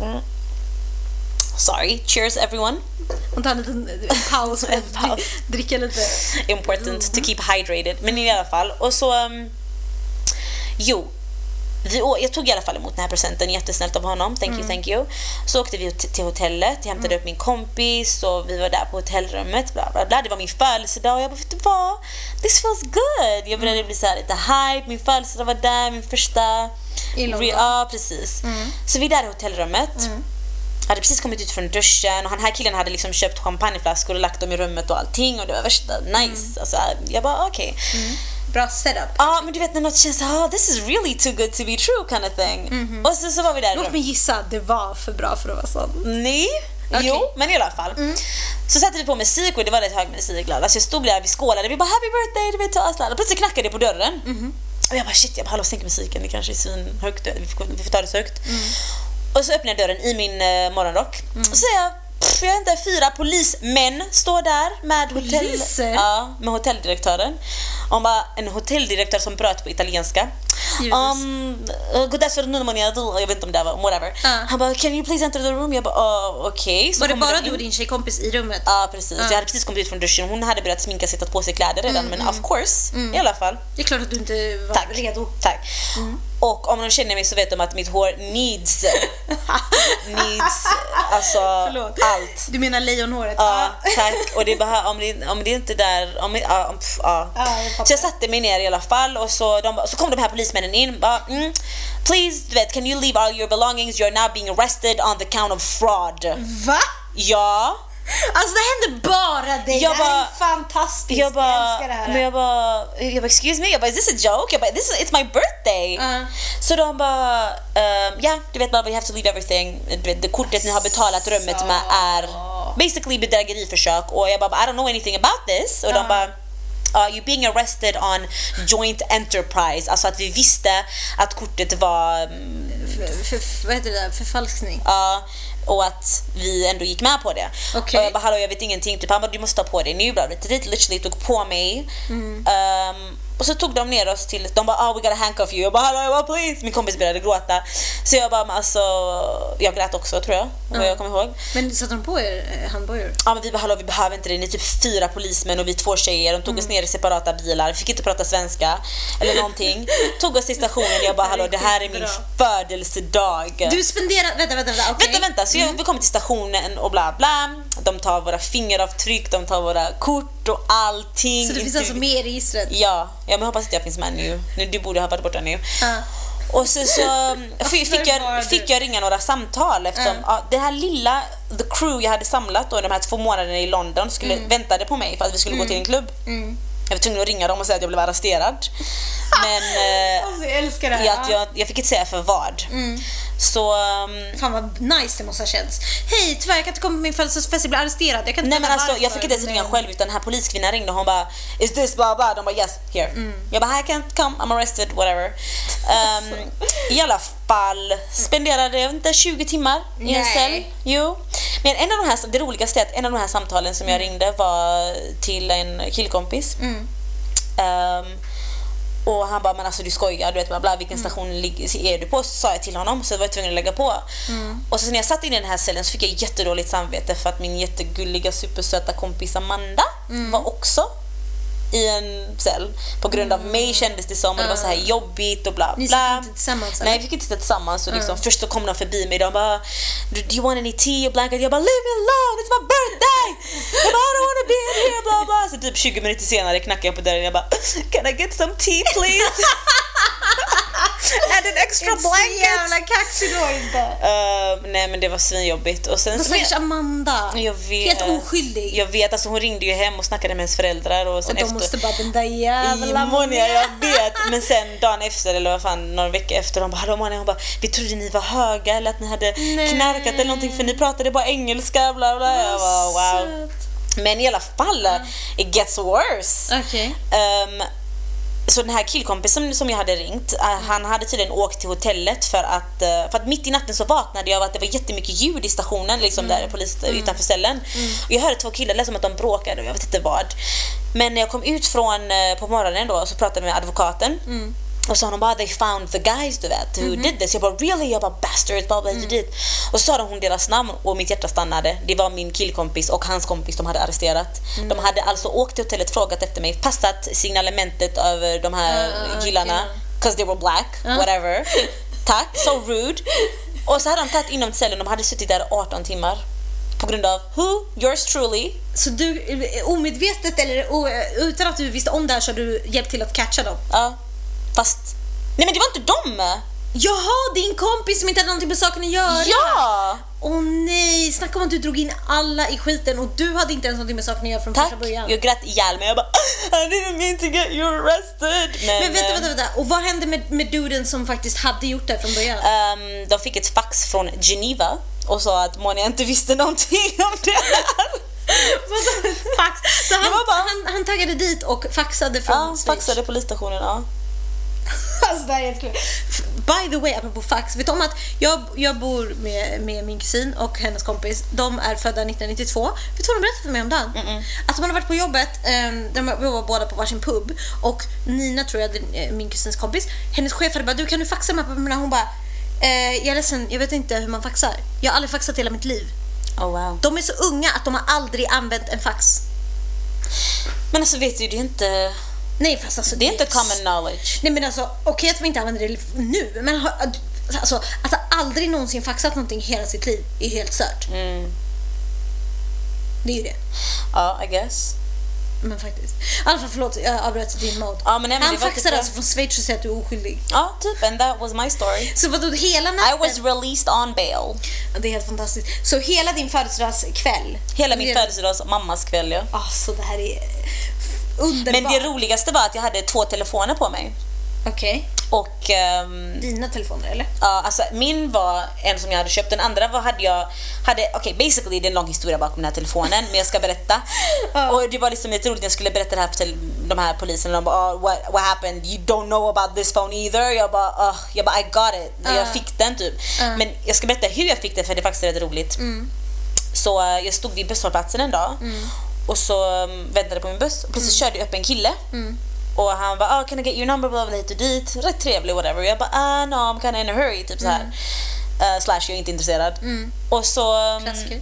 Mm. Sorry, cheers everyone. Hon tar en liten eh, paus att paus. dri- dricka lite. important to keep hydrated. Men i alla fall. Och så... Um, jo. Vi, jag tog i alla fall emot den här presenten jättesnällt av honom. Thank you, thank you. Så åkte vi till, hotellet. Jag hämtade upp min kompis och vi var där på hotellrummet. Bla, bla, bla. Det var min födelsedag och jag bara, vet du vad? This feels good. Jag började bli så här lite hype. Min födelsedag var där, min första... I London. Ja, precis. Så vi är där i hotellrummet. Hade precis kommit ut från duschen och han här killen hade liksom köpt champagneflaskor och lagt dem i rummet och allting och det var värsta nice. Alltså, jag bara okej. Bra setup. Ja men du vet när något känns oh, this is really too good to be true kind of thing. Och så, så var vi där Låt mig gissa, det var för bra för att vara sant. Nej, Okej. jo men i alla fall. Så satte vi på musik och det var rätt hög musik. Alltså jag stod där, vi skålade, vi bara happy birthday, du vet till oss. Plötsligt knackade det på dörren. Och jag bara shit, jag bara hallå sänk musiken, det kanske är svinhögt, vi får, vi får ta det så högt. Och så öppnar jag dörren i min eh, morgonrock och så säger jag pff, jag inte, fyra polismän står där med, hotell, Poliser? ja, med hotelldirektören. Och bara, en hotelldirektör som bröt på italienska. Um, uh, god afternoon maniado. Jag vet inte om det var whatever. Ja. Han bara can you please enter the room? Jag bara uh, okej. Så Var det bara du och din tjejkompis i rummet? Ja precis. Jag hade precis kommit ut från duschen. Hon hade börjat sminka sig, tagit på sig kläder redan. men of course, i alla fall. Det är klart att du inte var Tack. redo. Tack. Och om de känner mig så vet de att mitt hår needs, needs alltså Förlåt. allt. Du menar lejonhåret? Ja, tack. Och det behö- om, det, om det inte är där... Om, ja, om- ja. Så jag satte mig ner i alla fall och så, de, bara- så kom de här polismännen in. Bara, mm, Please, du vet, can you leave all your belongings? You're now being arrested on the count of fraud. Va? Ja. Alltså det händer bara dig. Jag det här är fantastiskt. Jag bara, älskar det här. men jag bara, jag bara excuse me, jag bara is this a joke? Jag bara this is, it's my birthday. Ja. Så de bara, ehm, ja du vet bara we have to leave everything. Det kortet ni har betalat rummet med är basically bedrägeriförsök och jag bara I don't know anything about this och de bara Uh, you're being arrested on joint enterprise, alltså att vi visste att kortet var mm, För, för, vad heter det där? Förfalskning? Ja, och att vi ändå gick med på det. Okej. Och jag bara hallå jag vet ingenting, typ han bara du måste ta på dig nu bla. Literally tog på mig. Mm. Ehm, och så tog de ner oss till, de bara oh we gotta handcuff you. Jag bara hallå jag bara please. Min kompis började gråta. Så jag bara alltså, jag grät också tror jag, vad jag kommer ihåg. Men satte de på er eh, handbojor? Ja men vi bara hallå vi behöver inte det, ni är typ fyra polismän och vi är två tjejer. De tog Mm. oss ner i separata bilar, vi fick inte prata svenska eller någonting. tog oss till stationen jag bara hallå det här är min födelsedag. Du spenderar... Vänta, vänta, vänta. okej. Vänta, vänta. Så jag, vi kommer till stationen och bla bla. De tar våra fingeravtryck, de tar våra kort och allting. Så det finns alltså med i registret? Ja, ja men jag hoppas att jag finns med nu. nu. Du borde ha varit borta nu. Ja. Och så, så fick, fick, jag, fick jag ringa några samtal eftersom ja, det här lilla, the crew jag hade samlat då de här två månaderna i London skulle, Mm. väntade på mig för att vi skulle gå till en klubb. Jag var tvungen att ringa dem och säga att jag blev arresterad. Men eh, Alltså, jag älskar det här. att jag, jag fick inte säga för vad. Så um, Fan vad nice det måste ha känts. Hej, tyvärr jag kan inte komma på min födelsedagsfest, jag blir arresterad. Jag kan inte Nej men alltså jag varför, fick inte ens ringa men- själv utan den här poliskvinnan ringde och hon bara Is this bla bla? De bara yes, here. Jag bara I can't come, I'm arrested, whatever. Um, I alla fall spenderade jag inte 20 timmar i en cell. Jo. Men en av de här, det roligaste är att en av de här samtalen som jag ringde var till en killkompis. Ehm, och han bara, men alltså du skojar, du vet bla bla, vilken station lig- är du på? Så sa jag till honom, så var jag tvungen att lägga på. Och så när jag satt inne i den här cellen så fick jag jättedåligt samvete för att min jättegulliga supersöta kompis Amanda var också i en cell. På grund av mig kändes det som och det var så här jobbigt och bla Ni bla. satt inte tillsammans, eller? Nej, vi fick inte sitta tillsammans. Och liksom, Först så kom de förbi mig och de bara Do you want any tea? Och blanket. Jag bara Leave me alone, it's my birthday! Jag bara I don't wanna be in here, bla bla. Så typ 20 minuter senare knackade jag på dörren och jag bara Can I get some tea please? And an extra Inte så blanket! jävla kaxig då inte. Uh, nej men det var svinjobbigt. Och sen stackars Amanda. jag vet. Helt oskyldig. Jag vet, alltså hon ringde ju hem och snackade med ens föräldrar och sen och de efter... måste bara, den där jävla Monia, jag vet. Men sen dagen efter, eller vad fan, några veckor efter, de bara Monia, hon bara vi trodde ni var höga eller att ni hade Nej. knarkat eller någonting för ni pratade bara engelska bla bla. Jag bara wow. Söt. Men i alla fall, it gets worse. Okej. Ehm, så den här killkompisen som jag hade ringt, eh, han hade tydligen åkt till hotellet för att, eh, för att mitt i natten så vaknade jag av att det var jättemycket ljud i stationen liksom där polis, utanför cellen. Och jag hörde två killar, lät som att de bråkade och jag vet inte vad. Men när jag kom ut från eh, på morgonen då så pratade jag med advokaten och sa de bara they found the guys du vet who did this. Jag bara really? Jag bara bastards, bla hit och dit. Och så sa hon deras namn och mitt hjärta stannade. Det var min killkompis och hans kompis de hade arresterat. De hade alltså åkt till hotellet, frågat efter mig, passat signalementet över de här Ah, killarna. killarna. Cause they were black, whatever. Tack, so rude. Och så hade de tagit in dem till cellen, de hade suttit där 18 timmar. På grund av who? Yours truly. Så du, eh, omedvetet eller o- utan att du visste om det här så har du hjälpt till att catcha dem? Ja. Fast... Nej men det var inte dem! Jaha, din kompis som inte hade någonting med saken att göra! Ja! Åh nej, snacka om att du drog in alla i skiten och du hade inte ens någonting med saken att göra från Tack! första början. Jag grät ihjäl mig. Jag bara I didn't mean to get you arrested. Men, Men vänta, eh, vänta, vänta. Och vad hände med, med duden som faktiskt hade gjort det från början? ehm, de fick ett fax från Geneva och sa att Monia inte visste någonting om det här. Fax? Så han, bara- han, han taggade dit och faxade från Ja, Schweiz. faxade polisstationen. Ja. Alltså det här är helt kul. By the way, apropå fax. Vet du om att jag, jag bor med, med min kusin och hennes kompis. De är födda 1992. Vet du vad de berättade för mig om dagen? Att de hade varit på jobbet, um, de var- var båda på varsin pub och Nina tror jag, är min kusins kompis, hennes chef hade bara du kan du faxa de här papperna? Hon bara eh, jag är ledsen, jag vet inte hur man faxar. Jag har aldrig faxat hela mitt liv. Oh, wow. De är så unga att de har aldrig använt en fax. Men alltså vet du, det är inte, Nej fast alltså det är inte common knowledge. Nej men alltså, okej att vi inte använder det nu, men har- alltså, att ha aldrig någonsin faxat någonting i hela sitt liv är helt stört. Mm. Det är ju det. Ja, I guess. Men faktiskt. I alla fall förlåt, jag avbröt din mode. Ja, men nej, men Han var faxade typ- alltså från Schweiz och säger att du är oskyldig. Ja, typ. And that was my story. Så vadå, hela I natten? was released on bail. Ja, det är helt fantastiskt. Så hela din födelsedagskväll? Hela min det... födelsedags mammas kväll, ja. Alltså det här är underbart. Men det roligaste var att jag hade två telefoner på mig. Okej. Och ehm, Dina telefoner eller? ja, alltså min var en som jag hade köpt, den andra var hade jag, hade, okej basically det är en lång historia bakom den här telefonen men jag ska berätta. Ja. Och det var liksom lite roligt när jag skulle berätta det här för till de här poliserna, de bara oh, what, what happened? You don't know about this phone either? Jag bara, oh, jag bara I got it, Ja. jag fick den typ. Ja. Men jag ska berätta hur jag fick det för det är faktiskt rätt roligt. Mm. Så eh, jag stod vid busshållplatsen en dag och så um, väntade på min buss och plötsligt körde upp en kille. Mm. Och han bara oh, “Can I get your number?” bla bla hit och dit. Rätt trevlig whatever. Jag bara ah, “No, I'm kinda in a hurry” typ så här. Eh, slash jag är inte intresserad. Mm. Och så... um, Klassiker.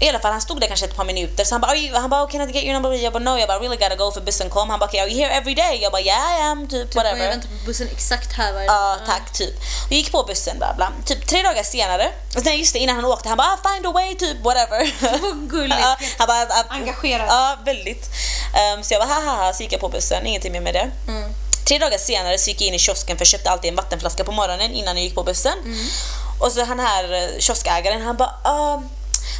I alla fall han stod där kanske ett par minuter så han bara, you, han bara oh, “Can I get your number?” Jag bara “No” jag bara “Really gotta go” för bussen kom. Han bara “Okay, are you here every day?” Jag bara “Yeah I am” typ jag whatever. väntar på bussen exakt här varje Ja, tack, typ. Vi gick på bussen, bla bla. Typ tre dagar senare, och sen just det, innan han åkte, han bara ah, “Find a way”, typ whatever. Vad gulligt. Ja, han bara, ah, Engagerad. Ja, väldigt. Ehm, så jag bara haha, så gick jag på bussen, ingenting mer med det. Mm. Tre dagar senare så gick jag in i kiosken för jag köpte alltid en vattenflaska på morgonen innan jag gick på bussen. Mm. Och så han här eh, kioskägaren, han bara um,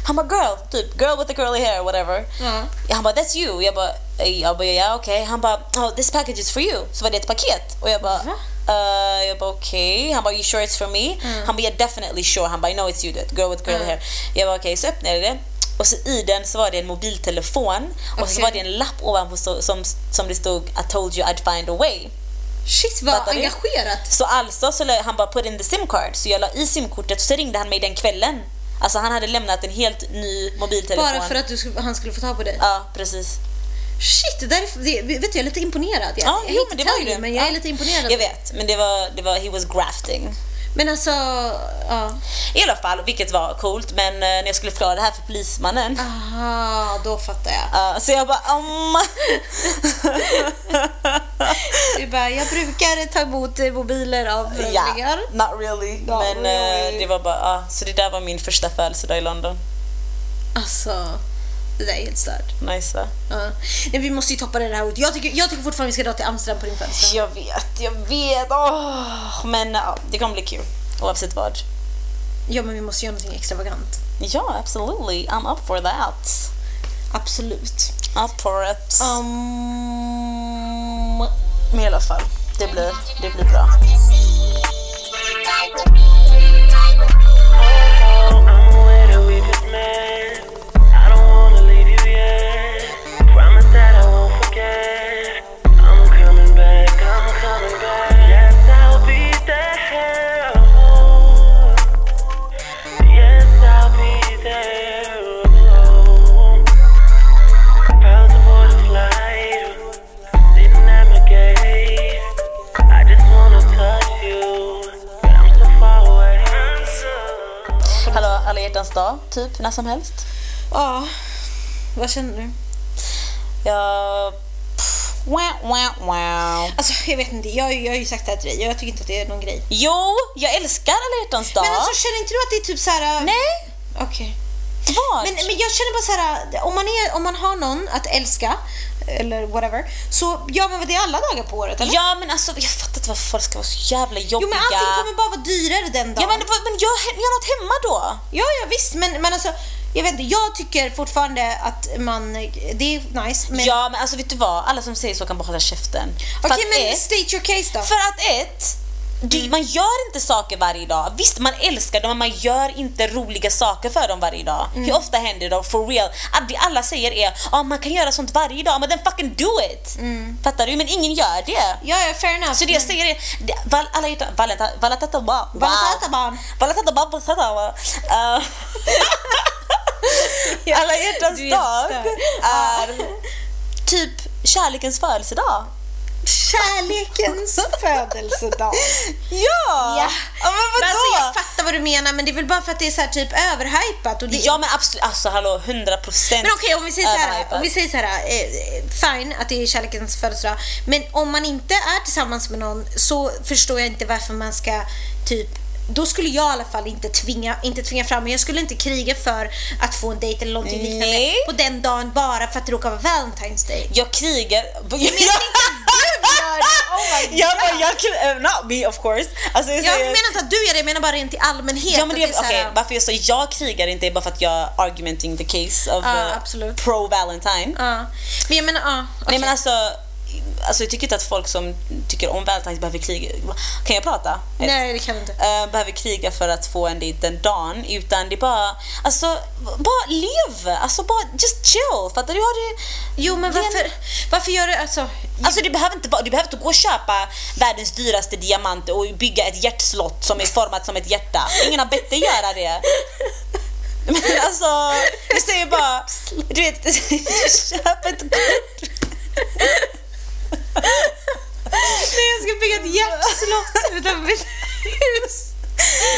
han bara girl, typ girl with the curly hair, whatever. Ja. Han bara that's you. Jag bara, jag bara ja okej. Han bara oh, this package is for you. Så var det ett paket. Och jag bara? Uh, jag bara okej. Okay. Han bara you sure it's for me? Han bara yeah definitely sure. Han bara I know it's you that girl with curly Mm. hair. Jag bara okej, okay. så öppnade jag det. Och så i den så var det en mobiltelefon och så Okej. var det en lapp ovanpå så, som, som det stod I told you I'd find a way. Shit vad Fattar du? engagerat. Så alltså så han bara put in the sim-card så jag la i simkortet och så ringde han mig den kvällen. Alltså han hade lämnat en helt ny mobiltelefon. Bara för att du skulle, han skulle få tag på dig. Ja, precis. Shit, där är, det, vet du, jag är lite imponerad. Jag, Ja, jag jo, men det var ju det. men jag är Ja. lite imponerad. Jag vet, men det var, det var he was grafting. Men alltså, ja. I alla fall, vilket var coolt, men eh, när jag skulle förklara det här för polismannen Aha, då fattar jag. ja, så jag bara um, Du bara, jag brukar ta emot mobiler av främlingar. not really. Not men eh, really. det var bara, ja, så det där var min första födelsedag i London. Alltså, det där är helt stört. Nice va? Nej, vi måste ju toppa det här året. Jag tycker, jag tycker fortfarande vi ska dra till Amsterdam på din födelsedag. Jag vet, jag vet. Åh, men ja, det kommer bli kul. Oavsett vad. Ja, men vi måste göra någonting extravagant. Ja, absolutely. I'm up for that. Absolut. Up for it. Um, men i alla fall, det blir, det blir bra. Dag, typ när som helst. Ja. Vad känner du? Jag... Wow, wow, wow. Alltså jag vet inte, jag, jag har ju sagt det här till dig. Jag tycker inte att det är någon grej. Jo, jag älskar alla hjärtans dag. Men alltså känner inte du att det är typ så här? Nej, Okej. vad? Men, men jag känner bara så här, om man, är, om man har någon att älska, eller whatever, så gör man väl det alla dagar på året eller? Ja men alltså jag fattar inte varför folk ska vara så jävla jobbiga. Jo men allting kommer bara vara dyrare den dagen. Ja men, men gör, gör något hemma då. Ja, ja visst, men, men alltså jag vet inte, jag tycker fortfarande att man, det är nice men... Ja men alltså vet du vad, alla som säger så kan bara hålla käften. Okej att men ett, state your case då. För att ett, du, man gör inte saker varje dag. Visst, man älskar dem men man gör inte roliga saker för dem varje dag. Hur ofta händer det? For real. Att det alla säger är att man kan göra sånt varje dag, men then fucking do it! Fattar du? Men ingen gör det. Ja, ja, fair enough. Så det jag säger är, val, alla heter Valenta, Valatata wow. Valatata barn. Valatata barn, Valatata barn. Uh, Alla hjärtans dag är typ kärlekens födelsedag. Kärlekens födelsedag. Ja! Ja. ja men vadå? Men alltså, jag fattar vad du menar men det är väl bara för att det är så här typ överhypat. Och det... Ja men absolut, alltså hallå 100 procent Men okej om vi säger så här, om vi säger så här eh, fine att det är kärlekens födelsedag. Men om man inte är tillsammans med någon så förstår jag inte varför man ska typ då skulle jag i alla fall inte tvinga, inte tvinga fram men jag skulle inte kriga för att få en dejt eller någonting liknande på den dagen bara för att det råkar vara Valentine's Day. Jag krigar... Jag, gör det. Oh jag, bara, jag, kri- uh, not me of course. Alltså, jag Jag menar inte att du gör det, jag menar bara rent i allmänhet. Ja men det, att är här- varför jag säger jag krigar inte är bara för att jag är argumenting the case of Ja, uh, pro Valentine. Ja. Men jag menar, ja. okej. Nej men alltså, alltså jag tycker inte att folk som tycker om Valentine's behöver kriga. Kan jag prata? Nej, det kan du inte. Eh, behöver kriga för att få en dejt den dagen utan det är bara, alltså bara lev, alltså bara just chill, fattar du? Har det, Jo, men det är- varför, varför gör du alltså... Alltså du behöver inte du behöver inte gå och köpa världens dyraste diamant och bygga ett hjärtslott som är format som ett hjärta. Ingen har bett dig göra det. Men alltså, jag säger bara, du vet, köp ett kort. Nej, jag ska bygga ett hjärtslott utan mitt hus.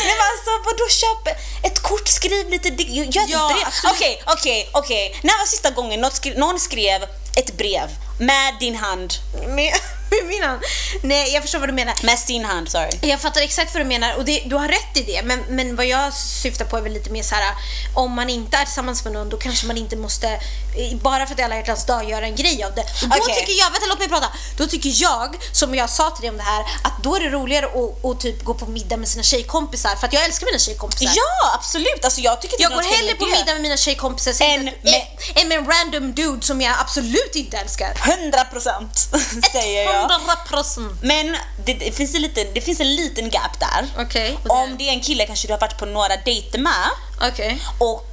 Nej men alltså vadå köp ett kort, skriv lite, gör ett Ja, brev. Okej, okej, okej. När var sista gången någon skrev, ett brev med din hand, med min hand. Nej, jag förstår vad du menar. med sin hand, sorry. Jag fattar exakt vad du menar och det, du har rätt i det. Men, men vad jag syftar på är väl lite mer så här. om man inte är tillsammans med någon då kanske man inte måste, eh, bara för att det är alla hjärtans dag, göra en grej av det. Och då Okej. tycker jag, vänta låt mig prata. Då tycker jag, som jag sa till dig om det här, att då är det roligare att, att typ gå på middag med sina tjejkompisar. För att jag älskar mina tjejkompisar. Ja, absolut. Alltså jag tycker Jag går hellre med på det. middag med mina tjejkompisar Än med, med- än med en random dude som jag absolut inte älskar. 100 procent säger jag. 100 procent. Men det, det, finns en liten, det finns en liten gap där. Och det- Om det är en kille kanske du har varit på några dejter med Okej. och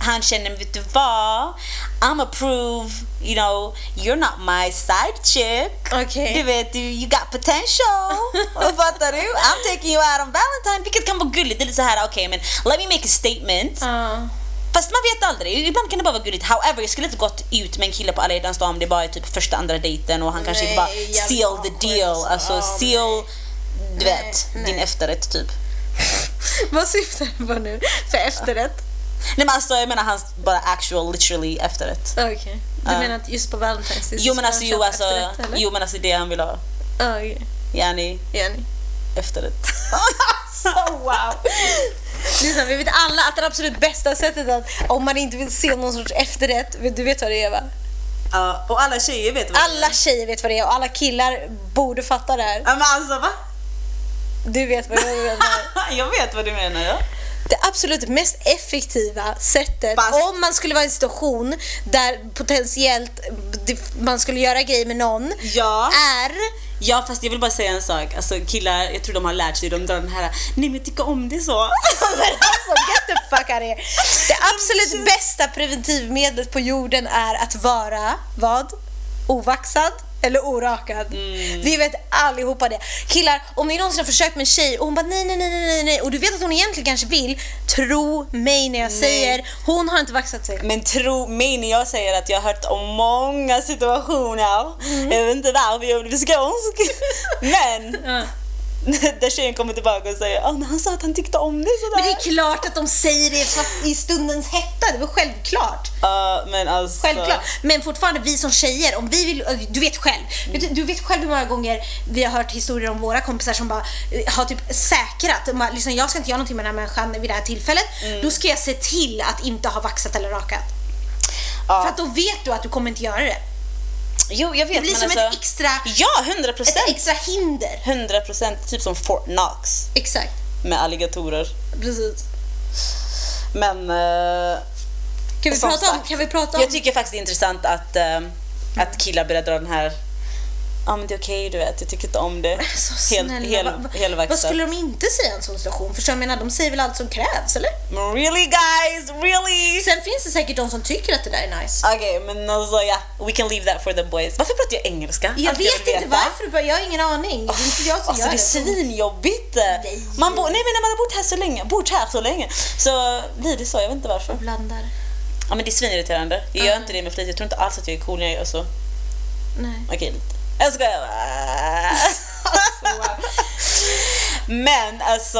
han känner, vet du vad? I'm approve, you know, you're not my side chick. Okej. Du vet, du, you got potential. Fattar du? I'm taking you out on Valentine. Vilket kan vara gulligt. Det är lite så här, okej men let me make a statement. Ja. Fast man vet aldrig, ibland kan det bara vara gulligt. However, jag skulle inte gått ut med en kille på alla hjärtans dag om det bara är typ första, andra dejten och han kanske Nej, bara seal the deal. alltså. Ja, seal, du Nej, vet, nej. din efterrätt typ. Vad syftar du på nu? För efterrätt? Nej men alltså jag menar hans bara actual, literally efterrätt. Okej. Du Ja. menar att just på Valentine's Jo men alltså jo alltså, efterrätt, eller? jo men alltså det han vill ha. Ja, Okej. Yani, Jenny. efterrätt. Så wow. Lyssna, vi vet alla att det absolut bästa sättet att om man inte vill se någon sorts efterrätt, du vet vad det är va? Ja, och alla tjejer vet vad Alla tjejer vet vad det är och alla killar borde fatta det här. Ja men alltså va? Du vet vad jag menar. jag vet vad du menar ja. Det absolut mest effektiva sättet Fast- om man skulle vara i en situation där potentiellt det- man skulle göra grejer med någon Ja. är Ja fast jag vill bara säga en sak, alltså killar, jag tror de har lärt sig, de drar den här nej men jag tycker om det så. Men alltså get the fuck out of here. Det absolut bästa preventivmedlet på jorden är att vara, vad? Ovaxad eller orakad. Vi vet allihopa det. Killar, om ni någonsin har försökt med en tjej och hon bara nej, nej, nej, nej, nej och du vet att hon egentligen kanske vill, tro mig när jag säger hon har inte vaxat sig. Men tro mig när jag säger att jag har hört om många situationer. Jag vet inte varför jag blev skånsk. Men. där tjejen kommer tillbaka och säger ah, men han sa att han tyckte om dig sådär. Men det är klart att de säger det att i stundens hetta, det var självklart. Ja, men alltså... Självklart. Men fortfarande, vi som tjejer, om vi vill, du vet själv. Mm. Du, du vet själv hur många gånger vi har hört historier om våra kompisar som bara eh, har typ säkrat, bara, liksom, jag ska inte göra någonting med den här människan vid det här tillfället. Mm. Då ska jag se till att inte ha vaxat eller rakat. Ja. För att då vet du att du kommer inte göra det. Jo, jag vet Det blir som alltså... ett extra, Ja, 100 ett procent! extra hinder. 100 procent, typ som Fort Knox Exakt. med alligatorer. Precis. Men... eh, Kan vi, prata om, sagt, kan vi prata om... Jag tycker faktiskt det är intressant att, eh, att killar börjar dra den här Ja men det är okej du vet, jag tycker inte om det. Så snälla, hel, vad, helvaxat. vad skulle de inte säga i en sån situation? Förstår jag menar? De säger väl allt som krävs, eller? Really guys, really? Sen finns det säkert de som tycker att det där är nice. Okej men alltså ja, we can leave that for the boys. Varför pratar jag engelska? Jag Allt vet vill inte varför, jag har ingen aning. Det är inte jag som Alltså gör det är svinjobbigt. Man bo, nej men när man har bott här så länge, bott här så länge så blir det så, jag vet inte varför. Blandar. Ja men det är svinirriterande. Jag gör inte det med flit, jag tror inte alls att jag är cool när jag gör så. Nej. Okej lite. Jag skojar bara. Men alltså...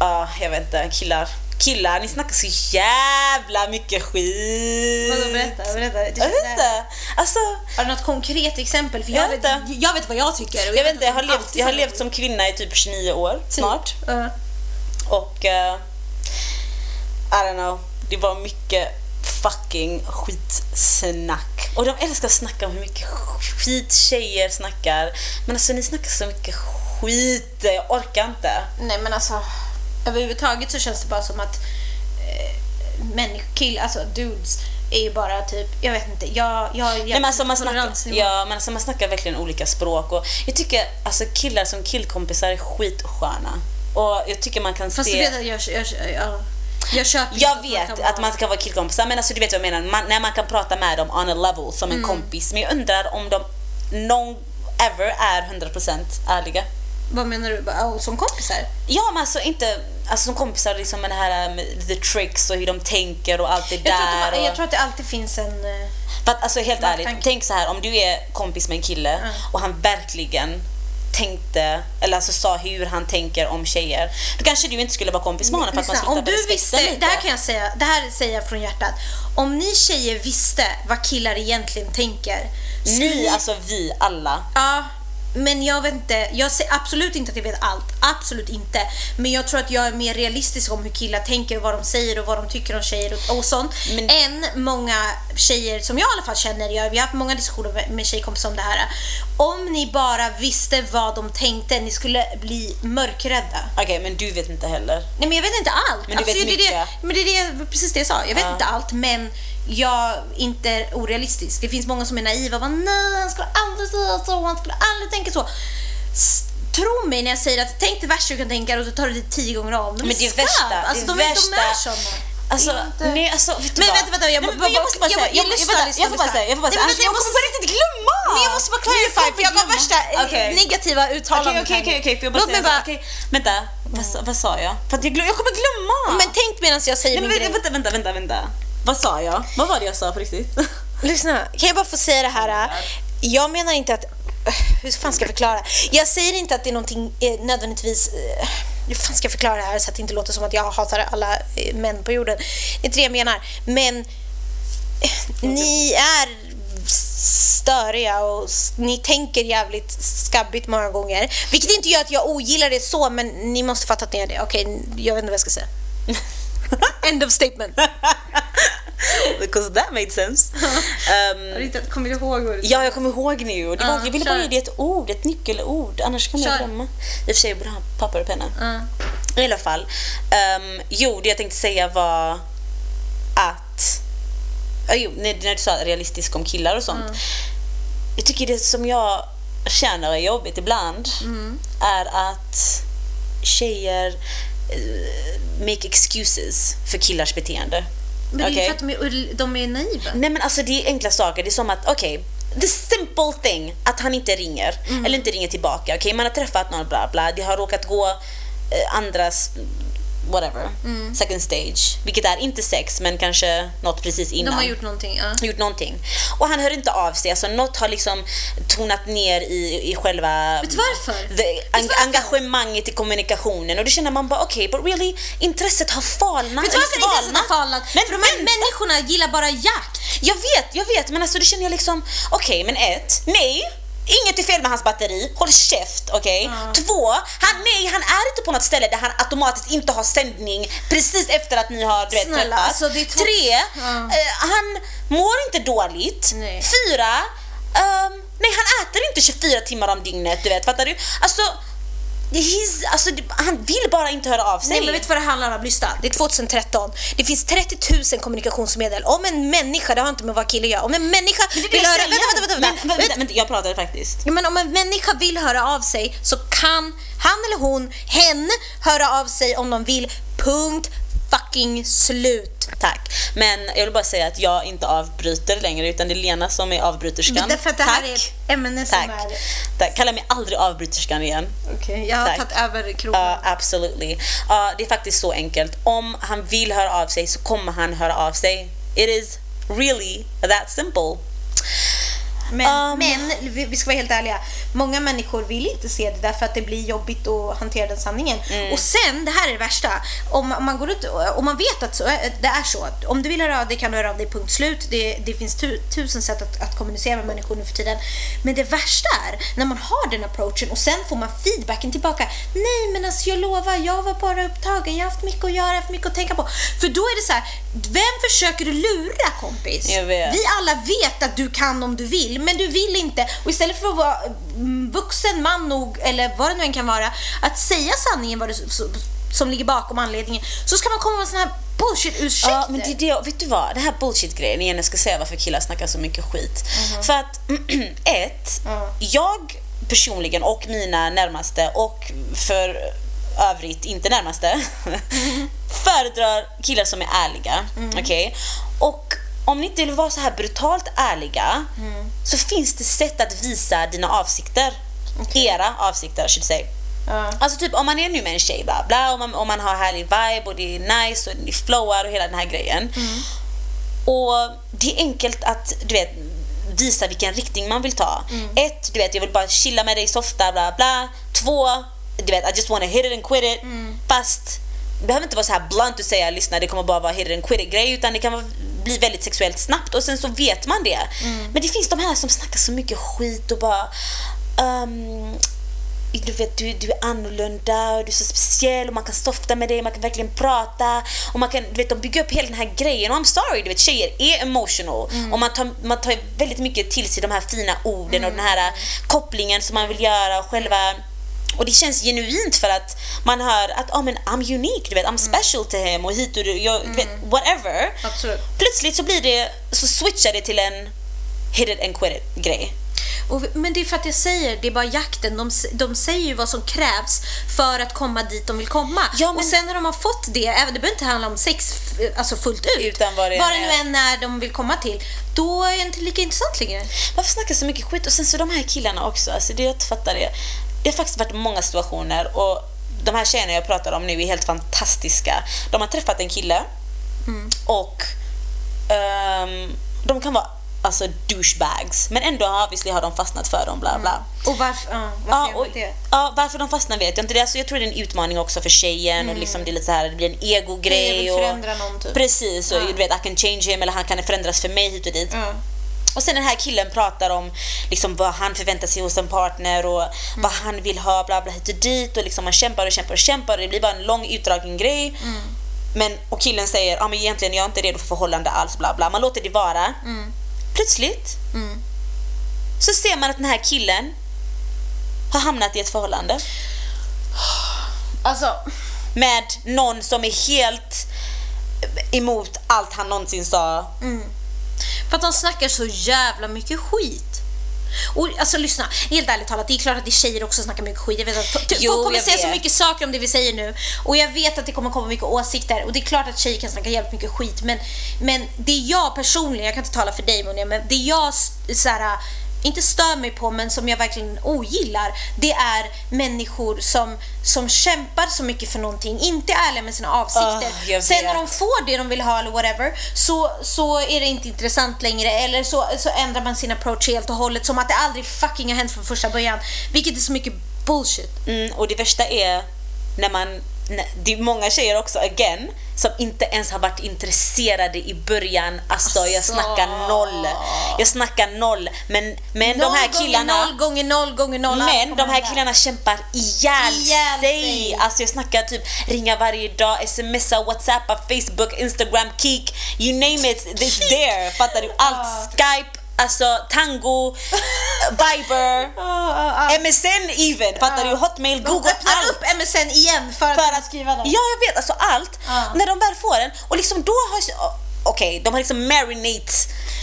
Ja, jag vet inte. Killar. Killar, ni snackar så jävla mycket skit. Vadå, berätta, berätta. Det Jag vet inte. Alltså, Har du något konkret exempel? För Jag jag, vet vet, jag vet vad jag tycker. och jag vet inte, jag har levt, jag har levt som kvinna i typ 29 år snart. Ja. Och... eh, I don't know. Det var mycket fucking skitsnack. Och de älskar att snacka om hur mycket skit tjejer snackar. Men alltså ni snackar så mycket skit, jag orkar inte. Nej men alltså, överhuvudtaget så känns det bara som att eh, människor, kill, alltså dudes är ju bara typ, jag vet inte, jag, jag, Nej, men alltså man, snackar, ja, men alltså man snackar verkligen olika språk och jag tycker alltså killar som killkompisar är skitsköna. Och jag tycker man kan Fast se... du vet att jag, jag, jag, jag Jag inte vet att man kan vara killkompisar men alltså du vet vad jag menar, man, när man kan prata med dem on a level som Mm. en kompis. Men jag undrar om de någon ever är 100% ärliga. Vad menar du? Oh, som kompisar? Ja men alltså inte alltså som kompisar liksom med det här med the tricks och hur de tänker och allt det Jag där. tror, att det, och... jag tror att det alltid finns en... eh, För att, alltså helt ärligt, tänk så här om du är kompis med en kille och han verkligen tänkte, eller alltså sa hur han tänker om tjejer. Då kanske du inte skulle vara kompis med honom för att man skulle om du visste, lite. det här kan jag säga, det här säger jag från hjärtat. Om ni tjejer visste vad killar egentligen tänker. skulle Ni, alltså vi alla. Ja, men jag vet inte. Jag säger absolut inte att jag vet allt. Absolut inte. Men jag tror att jag är mer realistisk om hur killar tänker och vad de säger och vad de tycker om tjejer och, och sånt. Men- Än många tjejer som jag i alla fall känner. Jag, vi har haft många diskussioner med, med tjejkompisar om det här. Om ni bara visste vad de tänkte, ni skulle bli mörkrädda. Okej, men du vet inte heller. Nej men jag vet inte allt. Men du vet det, är det, mycket. men det är det, precis det jag sa. Jag vet Ja. inte allt men jag är inte orealistisk. Det finns många som är naiva och bara nej han skulle aldrig säga så, han skulle aldrig tänka så. S- Tro mig när jag säger att tänk det värsta du kan tänka och så tar du det tio gånger om. De Men är det värsta, det Alltså, är de, är- de värsta. är såna. Alltså, Det inte- nej alltså vet du Men vad? vänta, vänta, jag Nej, men jag måste bara säga, jag, jag jag, jag får bara säga, jag får bara säga, men jag kommer på riktigt glömma! Men jag måste bara clarify för jag gav värsta Okej. negativa uttalanden. Okej, okej, okej, får jag bara Låt mig bara, Okej, vänta, vad, sa- vad sa jag? För jag, jag kommer glömma! men tänk medan jag säger nej, men min vänta, grej. vänta, vänta, vänta, vänta. Vad sa jag? Vad var det jag sa på riktigt? Lyssna, kan jag bara få säga det här? Jag menar inte att... Hur fan ska jag förklara? Jag säger inte att det är någonting eh, nödvändigtvis... eh, Hur fan ska jag förklara det här så att det inte låter som att jag hatar alla eh, män på jorden? Det är inte det jag menar. Men eh, ni är störiga och ni tänker jävligt skabbigt många gånger. Vilket inte gör att jag ogillar det så, men ni måste fatta att ni är det. Okej, jag vet inte vad jag ska säga. End of statement. Because that made sense. um, Kommer du ihåg vad du ja, jag kommer ihåg nu. Det var, Ja, jag ville kör. bara ge dig ett ord, ett nyckelord. Annars jag Kör. glömma. I och för sig, jag borde ha papper och penna. I alla fall. Um, jo, det jag tänkte säga var att... Ja, jo, när, när du sa realistisk om killar och sånt. Jag tycker det som jag känner är jobbigt ibland är att tjejer make excuses för killars beteende. Men det är ju för att de är, de är naiva. Nej men alltså det är enkla saker. Det är som att, okej, the simple thing, att han inte ringer. Eller inte ringer tillbaka. Okej, man har träffat någon, bla bla. Det har råkat gå eh, andras whatever, second stage. Vilket är inte sex, men kanske något precis innan. De har gjort någonting, ja. gjort någonting. Och han hör inte av sig, alltså något har liksom tonat ner i, i själva Vet varför? the, en, varför? engagemanget i kommunikationen och då känner man bara okej, but really, intresset har falnat. Vet du varför eller intresset har falnat? Men För de här vänta. människorna gillar bara jakt. Jag vet, jag vet, men alltså då känner jag liksom, okej, men ett, nej. Inget är fel med hans batteri, håll käft, okej? Två, han, nej, han är inte på något ställe där han automatiskt inte har sändning precis efter att ni har du vet, Snälla, alltså, Tre, Ja. eh, han mår inte dåligt. Nej. Fyra, ehm, nej han äter inte 24 timmar om dygnet, du vet, fattar du? Alltså, he's, alltså han vill bara inte höra av sig. Nej men vet du vad det handlar om? Lyssna, det är 2013. Det finns 30 000 kommunikationsmedel. Om en människa, det har inte med vad kille gör, om en människa det det vill höra... säger. Vänta, vänta, vänta, Men, vänta. vänta, vänta, jag pratade faktiskt. Men om en människa vill höra av sig så kan han eller hon, hen, höra av sig om de vill. Punkt fucking slut. Tack. Men jag vill bara säga att jag inte avbryter längre utan det är Lena som är avbryterskan. Därför att det här Tack. är ämne som Tack. är... Tack. Kalla mig aldrig avbryterskan igen. Okej, jag har Tack. tagit över krogen. Ja, absolutely. Ja, det är faktiskt så enkelt. Om han vill höra av sig så kommer han höra av sig. It is really that simple. Men, Um, men vi vi ska vara helt ärliga, många människor vill inte se det därför att det blir jobbigt att hantera den sanningen. Mm. Och sen, det här är det värsta, om, om man går ut och man vet att så, det är så, att om du vill höra av dig kan du höra av dig, punkt slut. Det, det finns tu, tusen sätt att, att kommunicera med människor nu för tiden. Men det värsta är när man har den approachen och sen får man feedbacken tillbaka. Nej men alltså jag lovar, jag var bara upptagen, jag har haft mycket att göra, haft mycket att tänka på. För då är det så här, vem försöker du lura kompis? Vi alla vet att du kan om du vill, men du vill inte. Och istället för att vara vuxen man nog, eller vad det nu än kan vara, att säga sanningen vad det, som, ligger bakom anledningen, så ska man komma med såna här bullshit-ursäkter. Ja, men det är det, vet du vad? Det här bullshit-grejen, igen jag ska säga varför killar snackar så mycket skit. För att, ett, jag personligen och mina närmaste och för övrigt inte närmaste föredrar killar som är ärliga. Okej? Och om ni inte vill vara så här brutalt ärliga så finns det sätt att visa dina avsikter. Era avsikter, should say. Ja. Alltså typ om man är nu med en tjej bla bla, och man, och man har härlig vibe och det är nice och det flowar och hela den här grejen. Och det är enkelt att du vet visa vilken riktning man vill ta. Ett, du vet jag vill bara chilla med dig softa bla bla. Två, du vet I just wanna hit it and quit it. Fast det behöver inte vara så här blunt att säga lyssna det kommer bara vara hit it and quit it grej utan det kan vara, bli väldigt sexuellt snabbt och sen så vet man det. Men det finns de här som snackar så mycket skit och bara ehm, du vet, du, du är annorlunda och du är så speciell och man kan softa med dig, man kan verkligen prata och man kan, du vet, de bygger upp hela den här grejen. Och I'm sorry, du vet, tjejer är emotional. Och man tar, man tar väldigt mycket till sig de här fina orden och den här äh, kopplingen som man vill göra och själva och det känns genuint för att man hör att oh, men I'm unique, du vet, I'm special to him och hit och jag, du vet, whatever. Absolut. Plötsligt så blir det, så switchar det till en hit it and quit it grej. Och, men det är för att jag säger, det är bara jakten. De, de säger ju vad som krävs för att komma dit de vill komma. Ja, men- Och sen när de har fått det, även det behöver inte handla om sex f- alltså fullt ut, Utan vad det än nu än är de vill komma till, då är det inte lika intressant längre. Varför snackar så mycket skit? Och sen så de här killarna också, alltså det jag fattar det. Det har faktiskt varit många situationer och de här tjejerna jag pratar om nu är helt fantastiska. De har träffat en kille och ehm, de kan vara alltså douchebags men ändå obviously har de fastnat för dem bla bla. Och varför, ja, varför Ja, och, det? ja, varför de fastnar vet jag inte. Det, alltså, jag tror det är en utmaning också för tjejen och liksom det är lite så här, det blir en Jag ego-grej. vill och- förändra någon typ. Precis, och Ja. du vet I can change him eller han kan förändras för mig hit och dit. Ja. Och sen den här killen pratar om liksom vad han förväntar sig hos en partner och vad han vill ha bla bla hit och dit och liksom man kämpar och kämpar och kämpar det blir bara en lång utdragen grej. Men, och killen säger ja men egentligen jag är inte redo för förhållande alls bla bla. Man låter det vara. Plötsligt så ser man att den här killen har hamnat i ett förhållande Alltså, med någon som är helt emot allt han någonsin sa. För att de snackar så jävla mycket skit. Och alltså lyssna, helt ärligt talat, det är klart att det är tjejer också snackar mycket skit. Jag vet att folk Jo, kommer jag säga så vet. mycket saker om det vi säger nu. Och jag vet att det kommer komma mycket åsikter. Och det är klart att tjejer kan snacka jävligt mycket skit. Men, men det jag personligen, jag kan inte tala för dig Monja, men det jag så här, inte stör mig på, men som jag verkligen ogillar, det är människor som, som kämpar så mycket för någonting, inte är ärliga med sina avsikter. Jag Sen när de får det de vill ha eller whatever, så, så är det inte intressant längre. Eller så, så ändrar man sin approach helt och hållet, som att det aldrig fucking har hänt från första början. Vilket är så mycket bullshit. Mm, och det värsta är när man, det är många tjejer också, again, som inte ens har varit intresserade i början. Alltså, jag Alltså. snackar noll. Jag snackar noll. Men, men de här Noll killarna... Noll gånger noll gånger noll. Men de här killarna kämpar ihjäl, Ihjäl sig. sig. Alltså jag snackar typ ringa varje dag, smsa, whatsappa, facebook, instagram, kik, you name it, it's there. Fattar du? Allt. Skype, alltså tango, viber. MSN even. Fattar du? Hotmail, google, öppnar allt. upp MSN igen för att, För att skriva dem. Ja, jag vet. Alltså allt. När de väl får den och liksom då har... Okej, de har liksom marinate.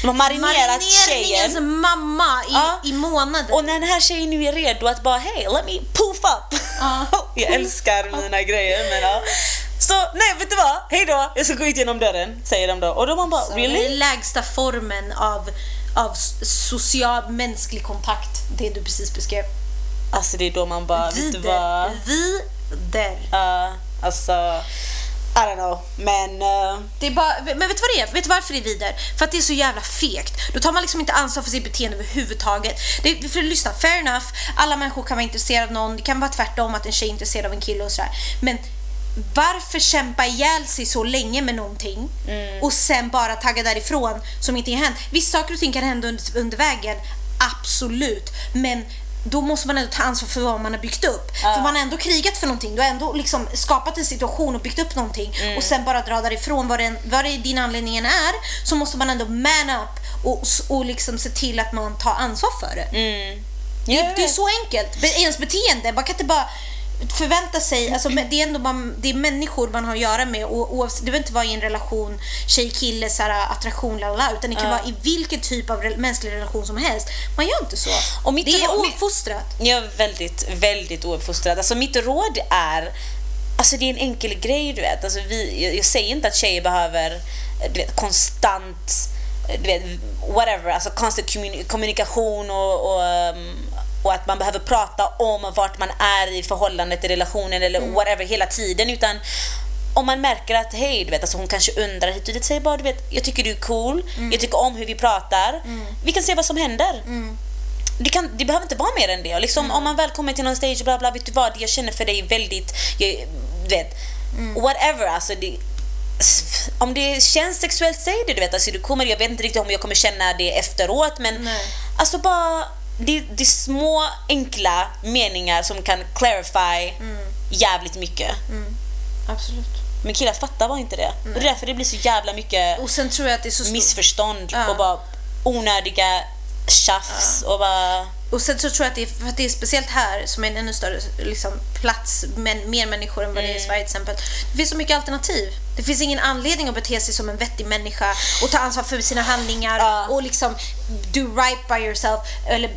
De har marinerat tjejen. mamma i, Ja. i månader. Och när den här tjejen nu är redo att bara hey, let me poof up. Ja. jag älskar mina grejer men ja. Så nej, vet du vad? Hej då, jag ska gå ut genom dörren, säger de då. Och då man bara Så Det är really? lägsta formen av, av social mänsklig kontakt, det du precis beskrev. Alltså det är då man bara, vet du Vider. vad? Vider. Uh, alltså, I don't know. Men uh, Det är bara, men vet du vad det är? Vet du varför det är vider? För att det är så jävla fegt. Då tar man liksom inte ansvar för sitt beteende överhuvudtaget. Det, för lyssna, fair enough. Alla människor kan vara intresserade av någon. Det kan vara tvärtom att en tjej är intresserad av en kille och sådär. Men varför kämpa ihjäl sig så länge med någonting och sen bara tagga därifrån som ingenting har hänt? Vissa saker och ting kan hända under, under vägen, absolut. Men då måste man ändå ta ansvar för vad man har byggt upp. För man har ändå krigat för någonting. Du har ändå liksom skapat en situation och byggt upp någonting och sen bara dra därifrån vad, den, vad det din anledning än är så måste man ändå man up och, och liksom se till att man tar ansvar för det. mm. Det, det är så enkelt. Ens beteende. Man kan inte bara förvänta sig, alltså det är ändå man, det är människor man har att göra med och oavsett, det behöver inte vara i en relation tjej-kille, attraktion, lalala, utan det kan Ja. vara i vilken typ av re- mänsklig relation som helst. Man gör inte så. Och mitt det är ouppfostrat. Jag är väldigt, väldigt ouppfostrad. Alltså mitt råd är, alltså det är en enkel grej du vet. Alltså vi, jag, jag säger inte att tjejer behöver du vet, konstant, du vet, whatever, alltså konstant kommuni- kommunikation och, och, um, och att man behöver prata om vart man är i förhållandet, i relationen eller whatever hela tiden. Utan om man märker att hej, du vet, alltså hon kanske undrar hit och dit, säg bara du vet, jag tycker du är cool, jag tycker om hur vi pratar, vi kan se vad som händer det, kan, det behöver inte vara mer än det. Liksom, Om man väl kommer till någon stage, bla bla, vet du vad, jag känner för dig väldigt, jag, du vet, whatever. Alltså, det, om det känns sexuellt, säg det. Du vet. Alltså, du kommer, jag vet inte riktigt om jag kommer känna det efteråt, men Nej. alltså bara, det, det är små enkla meningar som kan clarify jävligt mycket. Absolut. Men killar fattar bara inte det. Och det är därför det blir så jävla mycket Och sen tror jag att det är så missförstånd Ja. och bara onödiga tjafs och bara... Och sen så tror jag att det är, för att det är speciellt här som är en ännu större liksom, plats, men, mer människor än vad det är i Sverige till exempel. Det finns så mycket alternativ. Det finns ingen anledning att bete sig som en vettig människa och ta ansvar för sina handlingar Ja. och liksom do right by yourself eller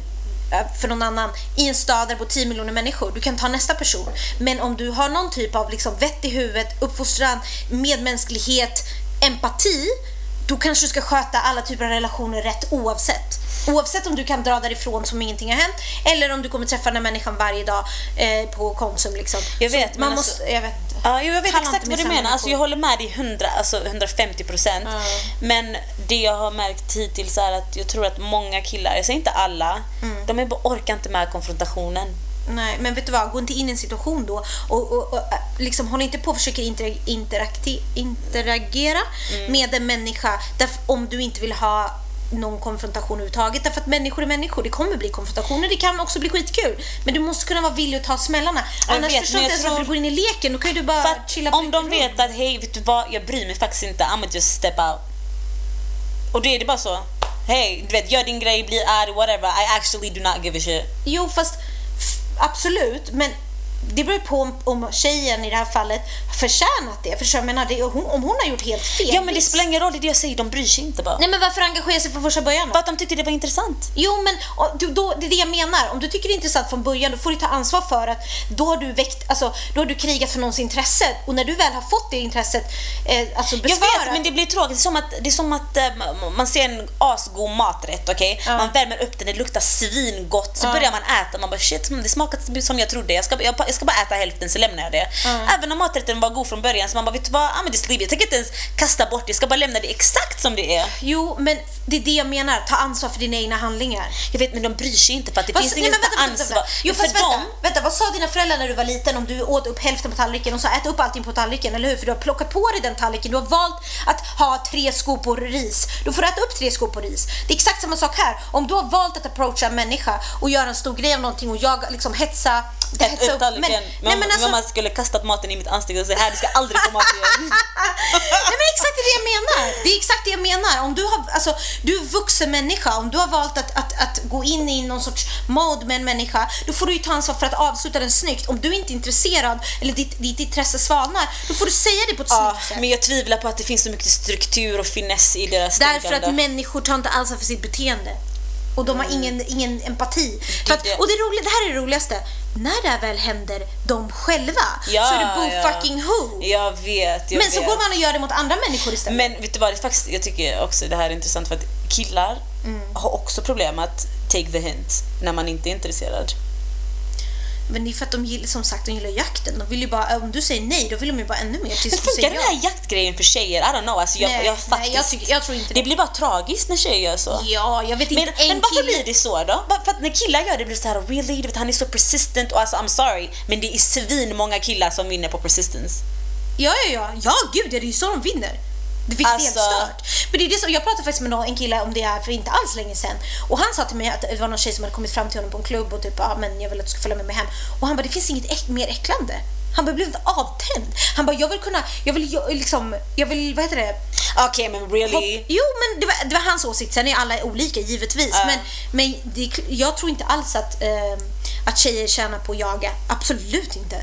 för någon annan i en stad där det bor 10 miljoner människor. Du kan ta nästa person. Men om du har någon typ av liksom vett i huvudet, uppfostran, medmänsklighet, empati då kanske du ska sköta alla typer av relationer rätt oavsett. Oavsett om du kan dra därifrån som ingenting har hänt eller om du kommer träffa den här människan varje dag eh, på Konsum. Liksom. Jag vet, man alltså- måste, jag vet. Ja, jag vet exakt vad du menar. Alltså, jag håller med dig 100, alltså 150 procent. Ja. Men det jag har märkt hittills är att jag tror att många killar, jag säger inte alla, Mm. de är bara orkar inte med konfrontationen. Nej, men vet du vad? Gå inte in i en situation då och, och, och äh, liksom, håll inte på och försöka inter, interakti, interagera Mm. med en människa därför, om du inte vill ha någon konfrontation överhuvudtaget. Därför att människor är människor. Det kommer bli konfrontationer. Det kan också bli skitkul. Men du måste kunna vara villig att ta smällarna. Jag Annars vet, förstår jag inte ens varför du tror- går in i leken. Då kan du bara För chilla på om de vet att hej, vet du vad, jag bryr mig faktiskt inte, I'm just step out. Och då är det bara så, hej, du vet, gör din grej, bli arg, whatever, I actually do not give a shit. Jo, fast absolut. Men det beror på om, om tjejen i det här fallet har förtjänat det. Vad jag menar? Det, hon, om hon har gjort helt fel. Ja men det spelar ingen roll, det är det jag säger, de bryr sig inte bara. Nej men varför engagera sig från första början? För att de tyckte det var intressant. Jo, men och, du- då, det är det jag menar. Om du tycker det är intressant från början, då får du ta ansvar för att då har du väckt, alltså, då har du krigat för någons intresse. Och när du väl har fått det intresset eh, alltså Jag besvarat. vet, men det blir tråkigt. Det är som att, det är som att eh, man ser en asgod maträtt, okej? Ja. Man värmer upp den, det luktar svingott, så Ja. börjar man äta. Man bara shit, det smakar som jag trodde. Jag ska, jag, jag ska bara äta hälften så lämnar jag det. Även om maträtten var god från början så man bara vet du vad, ah, men it. Jag tänker inte ens kasta bort det, jag ska bara lämna det exakt som det är. Jo, men det är det jag menar. Ta ansvar för dina egna handlingar. Jag vet men de bryr sig inte för att det Vad- finns inget ansvar. vänta. Jo, för fast vänta, dem, vänta, vad sa dina föräldrar när du var liten om du åt upp hälften på tallriken? De sa ät upp allting på tallriken, eller hur? För du har plockat på dig den tallriken. Du har valt att ha tre skopor ris. Då får du äta upp tre skopor ris. Det är exakt samma sak här. Om du har valt att approacha en människa och göra en stor grej av någonting och jag liksom hetsa... hetsa Men, Men, nej, men alltså, man skulle kastat maten i mitt ansikte och säga här du ska aldrig få mat igen. Nej men exakt det jag menar. Det är exakt det jag menar. Om du, har, alltså, du är vuxen människa, om du har valt att, att, att gå in i någon sorts mode med en människa, då får du ju ta ansvar för att avsluta den snyggt. Om du inte är intresserad eller ditt, ditt intresse svalnar, då får du säga det på ett Ja, snyggt sätt. men jag tvivlar på att det finns så mycket struktur och finess i deras Därför tänkande. att människor tar inte ansvar för sitt beteende. Och de har ingen, ingen empati. Att, och det, roliga, det här är det roligaste. När det här väl händer dem själva Ja, så är det boo ja. fucking who. Jag vet, jag Men så vet. går man och gör det mot andra människor istället. Men vet du vad, det faktiskt, jag tycker också det här är intressant för att killar Mm. har också problem att take the hint när man inte är intresserad. Men det är för att de gillar, som sagt, de gillar jakten. De vill ju bara, om du säger nej, då vill de ju bara ännu mer tills du funkar den ja. här jaktgrejen för tjejer? I don't know. Alltså jag, Nej, jag, nej, faktiskt, jag tycker- jag tror inte det. det. blir bara tragiskt när tjejer gör så. Ja, jag vet Men, inte. en men varför kille- blir det så då? För att när killar gör det blir det så här really, du vet, han är så persistent och alltså I'm sorry men det är svin många killar som vinner på persistence. Ja, ja, ja. Ja, gud, det är ju så de vinner. Det fick Alltså- helt stört. Men det är det som, jag pratade faktiskt med någon, en kille om det här för inte alls länge sedan. Och han sa till mig att det var någon tjej som hade kommit fram till honom på en klubb och typ, ja men jag vill att du ska följa med mig hem. Och han bara, det finns inget äck, mer äcklande. Han bara, blev inte avtänd. Han bara, jag vill kunna, jag vill jag, liksom, jag vill, vad heter det? Okej men really? Hopp- Jo, men det var, det var hans åsikt. Sen är alla olika givetvis. Ja. Men, men det, jag tror inte alls att, eh, att tjejer tjänar på att jaga. Absolut inte.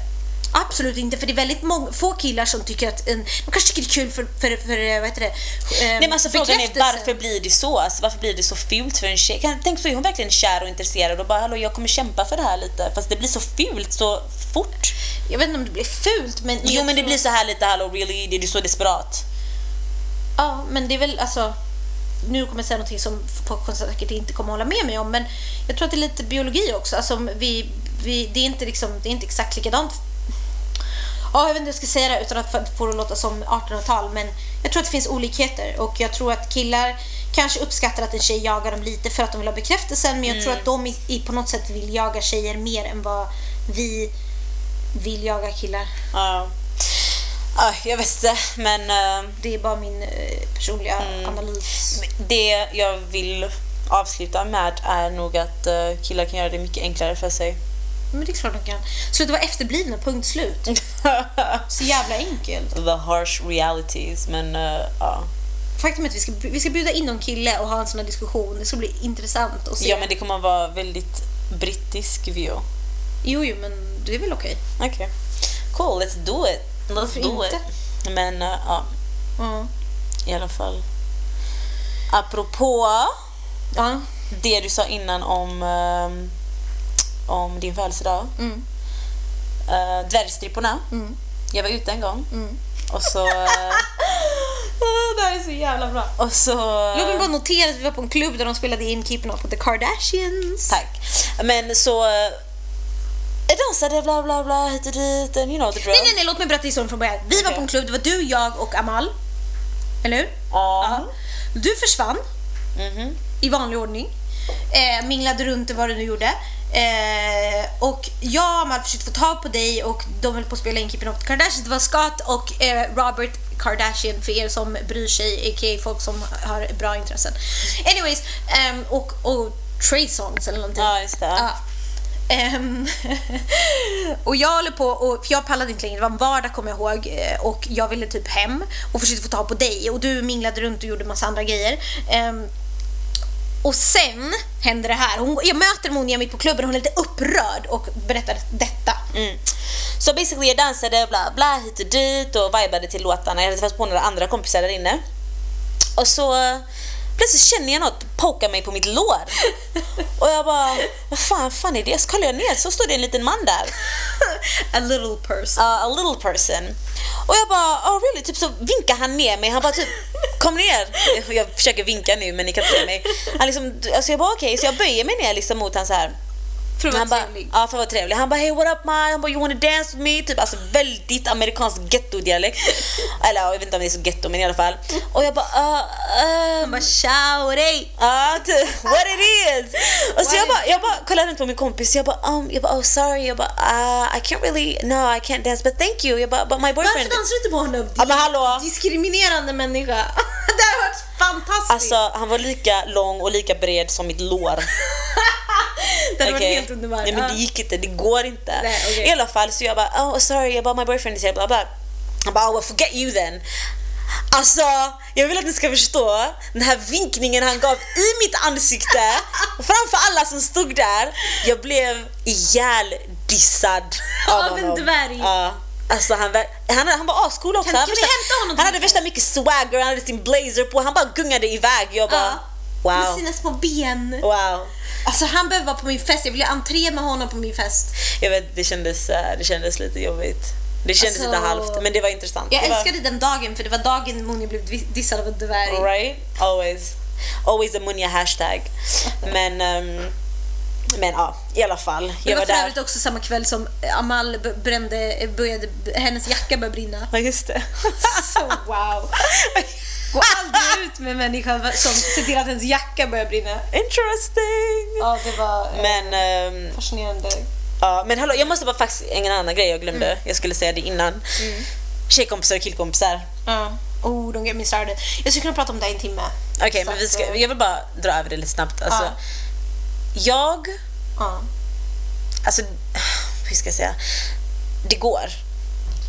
Absolut inte, för det är väldigt många, få killar som tycker att en, de kanske tycker det är kul för, för, för eh, vad heter det? Nej men alltså frågan är varför blir det så? Alltså, varför blir det så fult för en tjej? Kan, tänk så är hon verkligen kär och intresserad och bara hallå jag kommer kämpa för det här lite fast det blir så fult så fort. Jag vet inte om det blir fult, men... Jo men det blir så här lite hallå really, det är du så desperat. Ja, men det är väl alltså... Nu kommer jag säga någonting som folk säkert inte kommer hålla med mig om, men jag tror att det är lite biologi också. Alltså, vi, vi, det, är inte liksom, det är inte exakt likadant. Ja, jag vet inte hur jag ska säga det utan att få det att låta som 1800-tal, men jag tror att det finns olikheter och jag tror att killar kanske uppskattar att en tjej jagar dem lite för att de vill ha bekräftelsen, men jag tror att de i, på något sätt vill jaga tjejer mer än vad vi vill jaga killar. Ja. Ja, jag vet inte men eh, Det är bara min eh, personliga analys. det jag vill avsluta med är nog att eh, killar kan göra det mycket enklare för sig. Men det är klart de kan. Sluta vara efterblivna, punkt slut. Så jävla enkelt. The harsh realities men eh, ja. Faktum är att vi ska, vi ska bjuda in någon kille och ha en sån här diskussion. Det ska bli intressant att se. Ja men det kommer att vara väldigt brittisk view. Jo, jo, men det är väl okej. Okej. Cool, let's do it. Let's Varför do inte? it. Men eh, ja, Ja. i alla fall. Apropå Ja. det du sa innan om, ehm, om din födelsedag. Mm. Uh, dvärgstripporna. Mm. Jag var ute en gång Mm. och så... eh, det här är så jävla bra. och så... Låt mig bara notera att vi var på en klubb där de spelade in Keeping Up with the Kardashians. Tack. Men så... eh, dansade bla bla bla hit och dit and you know the drill. Nej, nej, nej, låt mig berätta historien från början. Vi var Okej. på en klubb, det var du, jag och Amal. Eller hur? Ja. Du försvann Mhm. i vanlig ordning. Eh, minglade runt och vad du nu gjorde. Eh, och jag och Amal försökte få tag på dig och de höll på att spela in Keeping Up with Kardashians. Det var Scott och eh, Robert Kardashian för er som bryr sig, a.k.a. folk som har bra intressen. Anyways, ehm, och, och Trey Songs eller någonting. Ja, just det. Ehm, och jag håller på, och, för jag pallade inte längre, det var en vardag kommer jag ihåg eh, och jag ville typ hem och försökte få tag på dig och du minglade runt och gjorde massa andra grejer. Ehm, och sen händer det här. Hon, jag möter Monia mitt på klubben och hon är lite upprörd och berättar detta. Mm. Så basically jag dansade bla bla hit och dit och vibade till låtarna. Jag hade träffat på några andra kompisar där inne. Och så plötsligt känner jag något poka mig på mitt lår. Och jag bara, vad fan, fan är det? Så kollar jag ner så står det en liten man där. A little person. Uh, a little person. Och jag bara, oh really? Typ så vinkar han ner mig. Han bara typ, kom ner. Jag försöker vinka nu men ni kan inte se mig. Han liksom, alltså jag bara okej, okay. så jag böjer mig ner liksom mot så här. För att vara trevlig. Ja, för att vara trevlig. Han bara hey what up man? Han bara you wanna dance with me? Typ alltså väldigt amerikansk getto-dialekt. Eller jag vet inte om det är så getto men i alla fall. Och jag bara uh, uh, Han bara ciao dig! Ja, typ, what it is! Och så jag bara, jag bara kollade runt på min kompis, jag bara, um, jag bara oh sorry, jag bara uh, I can't really, no I can't dance but thank you. Jag bara, but my Varför boyfriend... dansar du inte på honom? Ja men hallå! Diskriminerande människa. det har varit fantastiskt. Alltså han var lika lång och lika bred som mitt lår. Det hade Okej. varit helt underbart. Nej men det Ja. gick inte, det går inte. Nej, okej. I alla fall så jag bara, oh sorry, bara my boyfriend is here, bla bla. Han bara, oh well, forget you then. Alltså, jag vill att ni ska förstå den här vinkningen han gav i mitt ansikte framför alla som stod där. Jag blev ihjäldissad av Av en dvärg. Ja. Alltså han, var- han, han var ascool också. Kan- han, kan vi värsta- han hade värsta mycket swagger, han hade sin blazer på, han bara gungade iväg. Jag bara, Med wow. sina små ben. Wow. Alltså han behöver vara på min fest. Jag vill göra entré med honom på min fest. Jag vet, det kändes, eh, det kändes lite jobbigt. Det kändes Alltså- lite halvt, men det var intressant. Jag det var, älskade den dagen för det var dagen Moni blev dissad av en dvärg. Right? Always. Always a Munja hashtag. Men, ehm, men ja, i alla fall. Det Jag var var för övrigt också samma kväll som Amal brände, började, hennes jacka började brinna. Ja, just det. Så wow! Gå aldrig ut med människan som ser till att ens jacka börjar brinna. Interesting! Ja, det var eh, Men, ehm, fascinerande. ja, men hallå, jag måste bara faktiskt, en annan grej jag glömde. Jag skulle säga det innan. Tjejkompisar och killkompisar. Ja. Oh, don't get me started. Jag skulle kunna prata om det i en timme. Okej, Så men vi ska, eh, jag vill bara dra över det lite snabbt. Alltså, Ja. Jag, Ja. alltså, hur ska jag säga? Det går.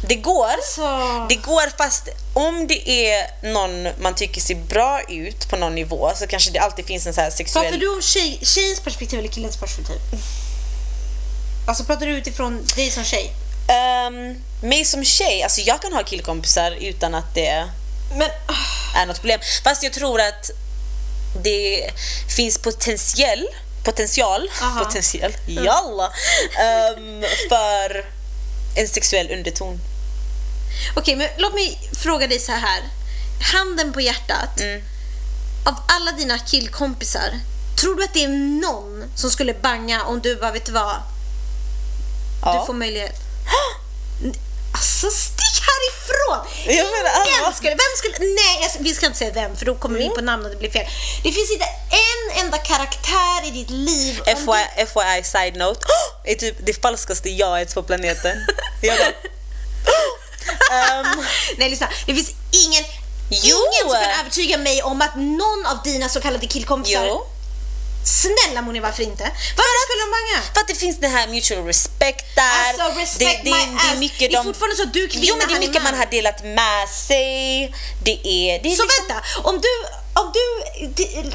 Det går. Så... Det går fast om det är någon man tycker ser bra ut på någon nivå så kanske det alltid finns en så här sexuell... Pratar du om tjej, tjejens perspektiv eller killens perspektiv? Alltså pratar du utifrån dig som tjej? Ehm, mig som tjej, alltså jag kan ha killkompisar utan att det Men är något problem. Fast jag tror att det finns potentiell, potential, Aha. potentiell, jalla, ehm, för en sexuell underton. Okej, men låt mig fråga dig så här. Handen på hjärtat. Mm. Av alla dina killkompisar, tror du att det är någon som skulle banga om du bara, vet du vad? Ja. Du får möjlighet. Alltså stick härifrån! Jag menar, Ingen alla- skulle, vem skulle, nej vi ska inte säga vem för då kommer vi in på namn och det blir fel. Det finns inte en enda karaktär i ditt liv. FYI, FYI side note, är typ det falskaste jaet på planeten. Jag bara, Ehm, Nej lyssna, det finns ingen, Jo. ingen som kan övertyga mig om att någon av dina så kallade killkompisar jo. Snälla Moni, varför inte? Varför skulle de banga? För att det finns den här mutual respect där. Alltså, respect det, det, my det är mycket Det är de- fortfarande så att du kvinna, Jo men det är mycket man. har delat med sig. Det är... Det är Så liksom, vänta, om du, om du,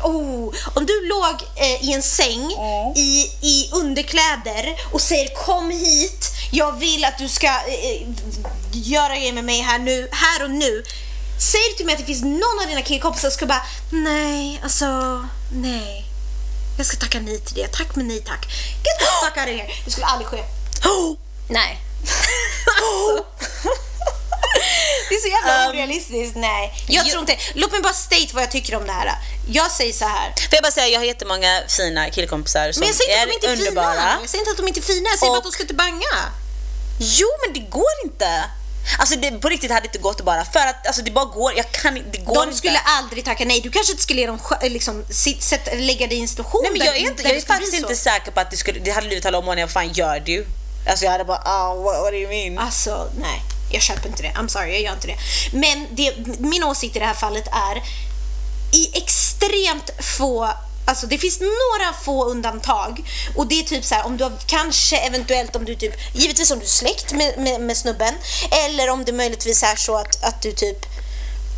oh, om du låg eh, i en säng i, i underkläder och säger kom hit, jag vill att du ska eh, göra grejer med mig här nu, här och nu. Säger du till mig att det finns någon av dina killkompisar som ska bara nej, alltså nej. Jag ska tacka nej till det. Tack men nej tack. Get the fuck out of here. Det skulle aldrig ske. Nej. alltså. Det är så jävla Um, orealistiskt. Nej. Jag ju- tror inte... Låt mig bara state vad jag tycker om det här. Jag säger så här. Får jag bara säga, jag har jättemånga fina killkompisar som Men jag säger inte är att de inte är underbara. fina. Jag säger inte att de inte är fina. Jag säger bara att de ska inte banga. Jo men det går inte. Alltså det, på riktigt hade det inte gått bara för att alltså det bara går, jag kan inte- det går De inte. skulle aldrig tacka nej. Du kanske inte skulle ge dem liksom, sit, sätt, lägga dig i en situation Nej men där- jag är, inte, där jag är faktiskt bli så. inte säker på att det skulle, det hade blivit hallå Monia, vad fan gör du? Alltså jag hade bara, ah, what, what do you mean? Alltså, nej. Jag köper inte det. I'm sorry, jag gör inte det. Men det, min åsikt i det här fallet är i extremt få Alltså det finns några få undantag och det är typ så här om du har kanske eventuellt om du typ givetvis om du är släkt med, med, med snubben eller om det möjligtvis är så att, att du typ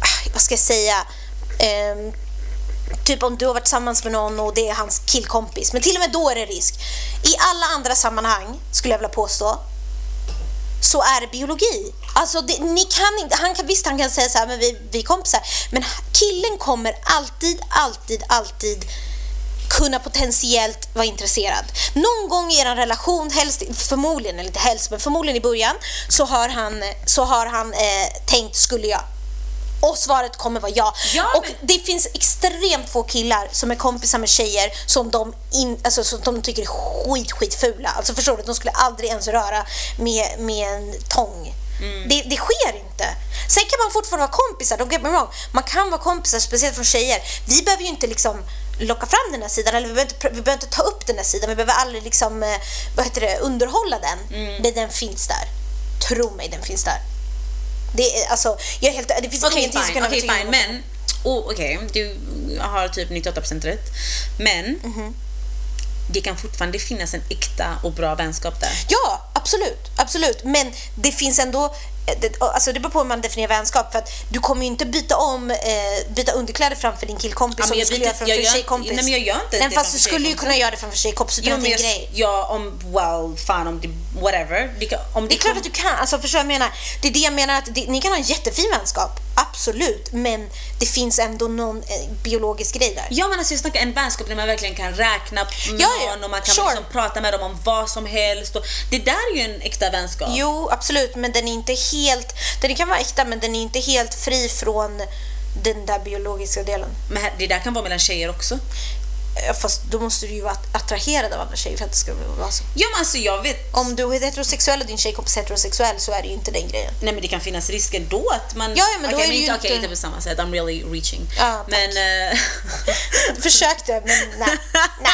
ah, vad ska jag säga ehm, Typ om du har varit tillsammans med någon och det är hans killkompis. Men till och med då är det risk. I alla andra sammanhang, skulle jag vilja påstå, så är det biologi. Alltså det, ni kan inte, han kan, visst han kan säga så här, men vi, vi är kompisar. Men killen kommer alltid, alltid, alltid kunna potentiellt vara intresserad. Någon gång i er relation, helst, förmodligen, eller inte helst, men förmodligen i början, så har han, så har han eh, tänkt skulle jag. Och svaret kommer vara ja. Ja, och men- det finns extremt få killar som är kompisar med tjejer som de, in, alltså, som de tycker är skit, skit fula. Alltså förstår du? De skulle aldrig ens röra med, med en tång. Mm. Det, det sker inte. Sen kan man fortfarande vara kompisar, don't get me wrong. Man kan vara kompisar, speciellt från tjejer. Vi behöver ju inte liksom locka fram den här sidan, eller vi behöver inte, vi behöver inte ta upp den här sidan. Vi behöver aldrig liksom, eh, vad heter det, underhålla den. Mm. Men den finns där. Tro mig, den finns där. Det är, alltså, jag är helt, det finns Okej ingenting som kan övertyga fine, men oh, okej, du har typ 98% rätt. Men Mhm. Det kan fortfarande finnas en äkta och bra vänskap där. Ja, absolut. absolut. Men det finns ändå... eh, Det, alltså det beror på hur man definierar vänskap. För att du kommer ju inte byta om, eh, byta underkläder framför din killkompis Ja, som du skulle byter- göra framför jag tjejkompis. nej, men jag gör inte Men det fast du skulle ju kunna göra det framför tjejkompis utan Jo, att det är en grej. ja, om, well, fan om det, whatever. Det, kan- om Det är klart att du kan. Alltså, förstår jag menar? Det är det jag menar. att det, Ni kan ha en jättefin vänskap. Absolut. Men det finns ändå någon eh, biologisk grej där. Ja men alltså jag snackar en vänskap där man verkligen kan räkna med Ja, ja. någon och man kan Sure. liksom prata med dem om vad som helst. Och det där är ju en äkta vänskap. Jo, absolut. Men den är inte helt... Den kan vara äkta, men den är inte helt fri från den där biologiska delen. Men det där kan vara mellan tjejer också. Ja, Fast då måste du ju vara attraherad av andra tjejer för att det ska vara så. Ja men alltså jag vet. Om du är heterosexuell och din tjejkompis är heterosexuell så är det ju inte den grejen. Nej men det kan finnas risker då att man... Ja, ja, men då är det ju inte, okej, inte- inte på samma sätt. I'm really reaching. Ja, men... eh, Jag försökte, men nej. nej.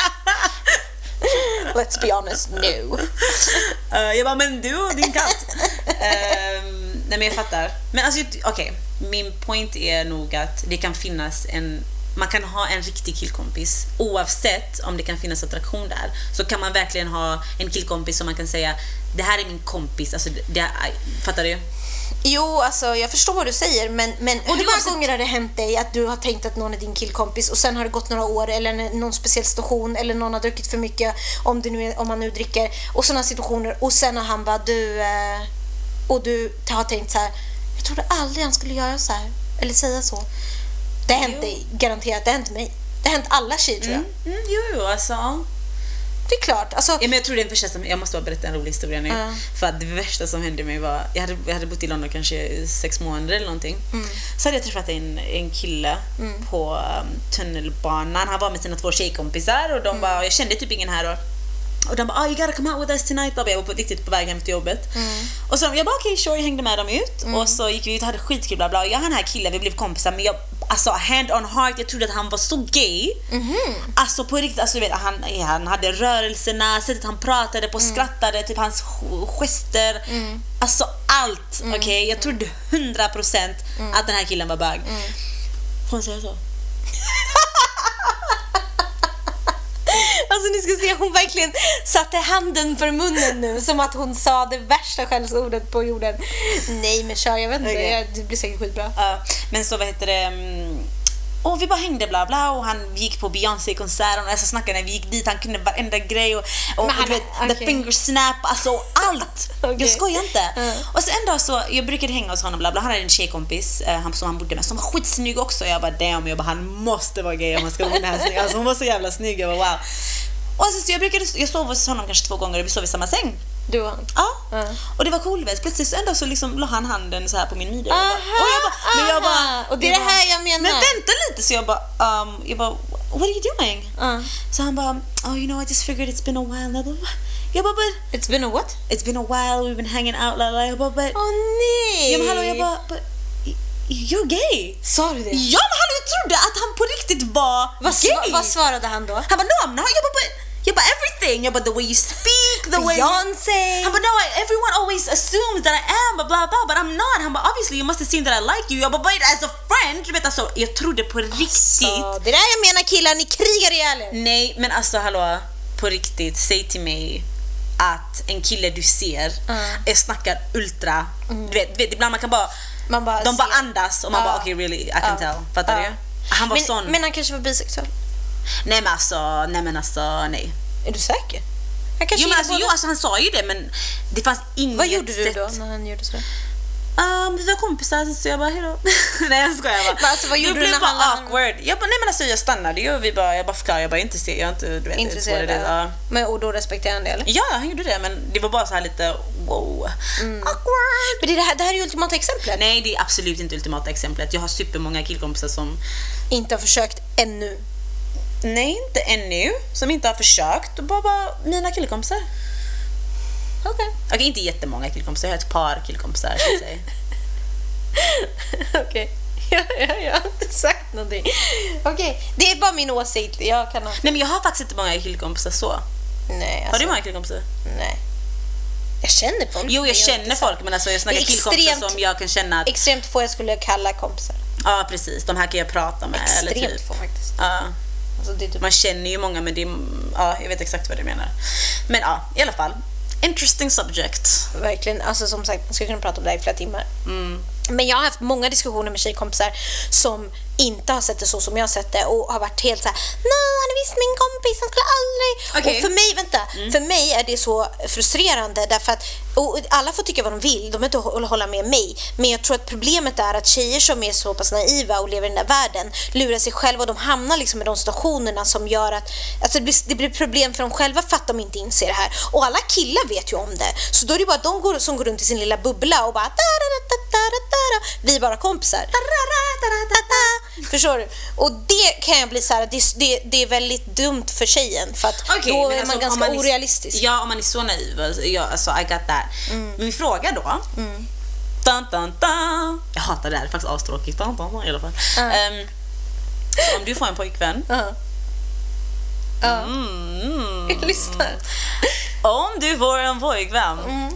Let's be honest, no. eh, jag bara, men du och din katt. Ehm, nej men jag fattar. Men alltså okej, min point är nog att det kan finnas en man kan ha en riktig killkompis oavsett om det kan finnas attraktion där. Så kan man verkligen ha en killkompis som man kan säga det här är min kompis. Alltså, det, fattar du? Jo, alltså jag förstår vad du säger, men, men hur många oavsett- gånger har det hänt dig att du har tänkt att någon är din killkompis och sen har det gått några år eller någon speciell situation eller någon har druckit för mycket, om, det nu är, om man nu dricker, och sådana situationer och sen har han bara du, eh, och du har tänkt så här, jag trodde aldrig han skulle göra så här, eller säga så. Det har hänt dig, garanterat, det har hänt mig. Det har hänt alla tjejer tror jag. Mm, jo, jo, alltså. Det är klart, alltså, Ja, men jag tror det är första som, jag måste bara berätta en rolig historia nu. Ja. För att det värsta som hände mig var, jag hade, jag hade bott i London kanske sex månader eller någonting. Mm. Så hade jag träffat en, en kille på um, tunnelbanan. Han var med sina två tjejkompisar och Mm. de bara, jag kände typ ingen här då. Och de bara, oh, you gotta come out with us tonight. Jag var på, riktigt på väg hem till jobbet. Mm. Och så jag bara, okej, sure, jag hängde med dem ut. Och så gick vi ut och hade skitkul, bla bla. Jag och den här killen, vi blev kompisar, men jag, alltså hand on heart, jag trodde att han var så gay. Alltså på riktigt, alltså, du vet, han, han hade rörelserna, sättet han pratade på, skrattade, typ hans gester. Alltså allt, okej? Jag trodde 100% att den här killen var bög. Får man säga så? Alltså ni ska se, hon verkligen satte handen för munnen nu som att hon sa det värsta skällsordet på jorden. Nej men kör, jag vet inte, jag- det blir säkert skitbra. Ja, men så vad heter det? Mm, Och vi bara hängde bla bla och han gick på Beyoncé-konserten och jag så snackade när vi gick dit, han kunde varenda grej och, och han- du vet, okej. the finger snap, alltså allt! Okej. Jag skojar inte. Ja. Och så en dag så, jag brukade hänga hos honom bla bla, han hade en tjejkompis eh, han, som han bodde med som var skitsnygg också. Jag bara damn, jag bara han måste vara gay om han ska vara den här. Alltså hon var så jävla snygg, jag bara wow. Och så, så jag brukade, jag sov hos honom kanske två gånger och vi sov i samma säng. Du och han. Ja. Ja. Och det var cool vet. Plötsligt en dag så liksom la han handen så här på min midja. Aha, och jag bara, men jag bara, Och det är det här jag menar. Men vänta lite så jag bara, um, jag bara what are you doing? Ja. Så han bara, oh you know I just figured it's been a while. Jag bara, but It's been a what? it's been a while we've been hanging out. La, la. Jag bara but, Åh nej! ja, men hallå jag bara but you're gay. Sa du det? Ja men hallå jag trodde att han på riktigt var Vad, gay. vad svarade han då? han bara no I'm not. Jag bara but, jag bara everything. Jag bara the way you speak, the way you Beyoncé! Han bara no, I, everyone always assumes that I am, blah blah blah, but I'm not. Han bara obviously you must have seen that I like you. Jag bara but as a friend, du vet alltså, jag trodde på riktigt. Så, det är det jag menar killar, ni krigar ihjäl er. Nej men alltså hallå, på riktigt, säg till mig att en kille du ser Mm. snackar ultra, du, vet, du vet ibland man kan bara, Man bara de bara ser. andas och man Ja. bara okej really, I can Ja. tell. Fattar Ja. du? Han var men, sån. men han kanske var bisexuell? Nej men alltså, nej men alltså nej. Är du säker? Han kanske Jo, men alltså, jo, alltså han sa ju det men det fanns inget Vad gjorde du då när han gjorde så? Um, vi var kompisar så jag bara hejdå. nej jag skojar bara. Men alltså, vad gjorde det du blev när han- bara awkward. Jag bara, nej men alltså jag stannade ju och vi bara, jag bara förklarade, jag bara inte ser, jag är inte, du vet, Intresserad det, av Men, och då respekterar han det eller? Ja, han gjorde det men det var bara så här lite wow. Mm. Awkward. Men det, här, det här är ju ultimata exemplet. Nej det är absolut inte ultimata exemplet. Jag har supermånga killkompisar som Inte har försökt ännu. Nej, inte ännu. Som inte har försökt. Bara, bara mina killkompisar. Okej. Okej, inte jättemånga killkompisar. Jag har ett par killkompisar. Okej. Ja, ja, jag har inte sagt någonting. Okej, det är bara min åsikt. Jag kan ha... Nej, men jag har faktiskt inte många killkompisar så. Nej, alltså, Har du många killkompisar? Nej. Jag känner folk. Jo, jag känner inte folk, men alltså jag snackar killkompisar som jag kan känna att, Extremt få jag skulle kalla kompisar. ja precis, de här kan jag prata med. eller Extremt typ. få faktiskt. Ja, Alltså, det är typ... man känner ju många, men det är, ja, jag vet exakt vad du menar. Men ja, i alla fall. Interesting subject. Verkligen, alltså som sagt, man skulle kunna prata om det här i flera timmar. Mm. Men jag har haft många diskussioner med tjejkompisar som inte har sett det så som jag har sett det och har varit helt så här: nej han är visst min kompis, han skulle aldrig... Okej. Och för mig, vänta, för mig är det så frustrerande därför att och alla får tycka vad de vill, de behöver inte hå- hålla med mig. Men jag tror att problemet är att tjejer som är så pass naiva och lever i den där världen lurar sig själva och de hamnar liksom i de situationerna som gör att alltså det, blir, det blir problem för dem själva för att de inte inser det här. Och alla killar vet ju om det. Så då är det bara de går, som går runt i sin lilla bubbla och bara vi är bara kompisar. Förstår du? Och det kan jag bli så här, det, det, det är väldigt dumt för tjejen för att Okej, då är alltså, man ganska är- orealistisk. Ja, om man är så naiv. alltså, Ja, alltså, I got that. Mm. Min fråga då. Dun, dun, dun. Jag hatar det här, det är faktiskt astråkigt. Dun, dun, dun, I alla fall. Ehm, så om du får en pojkvän. Ja. Ja. Mm, Jag lyssnar. om du får en pojkvän. Mm.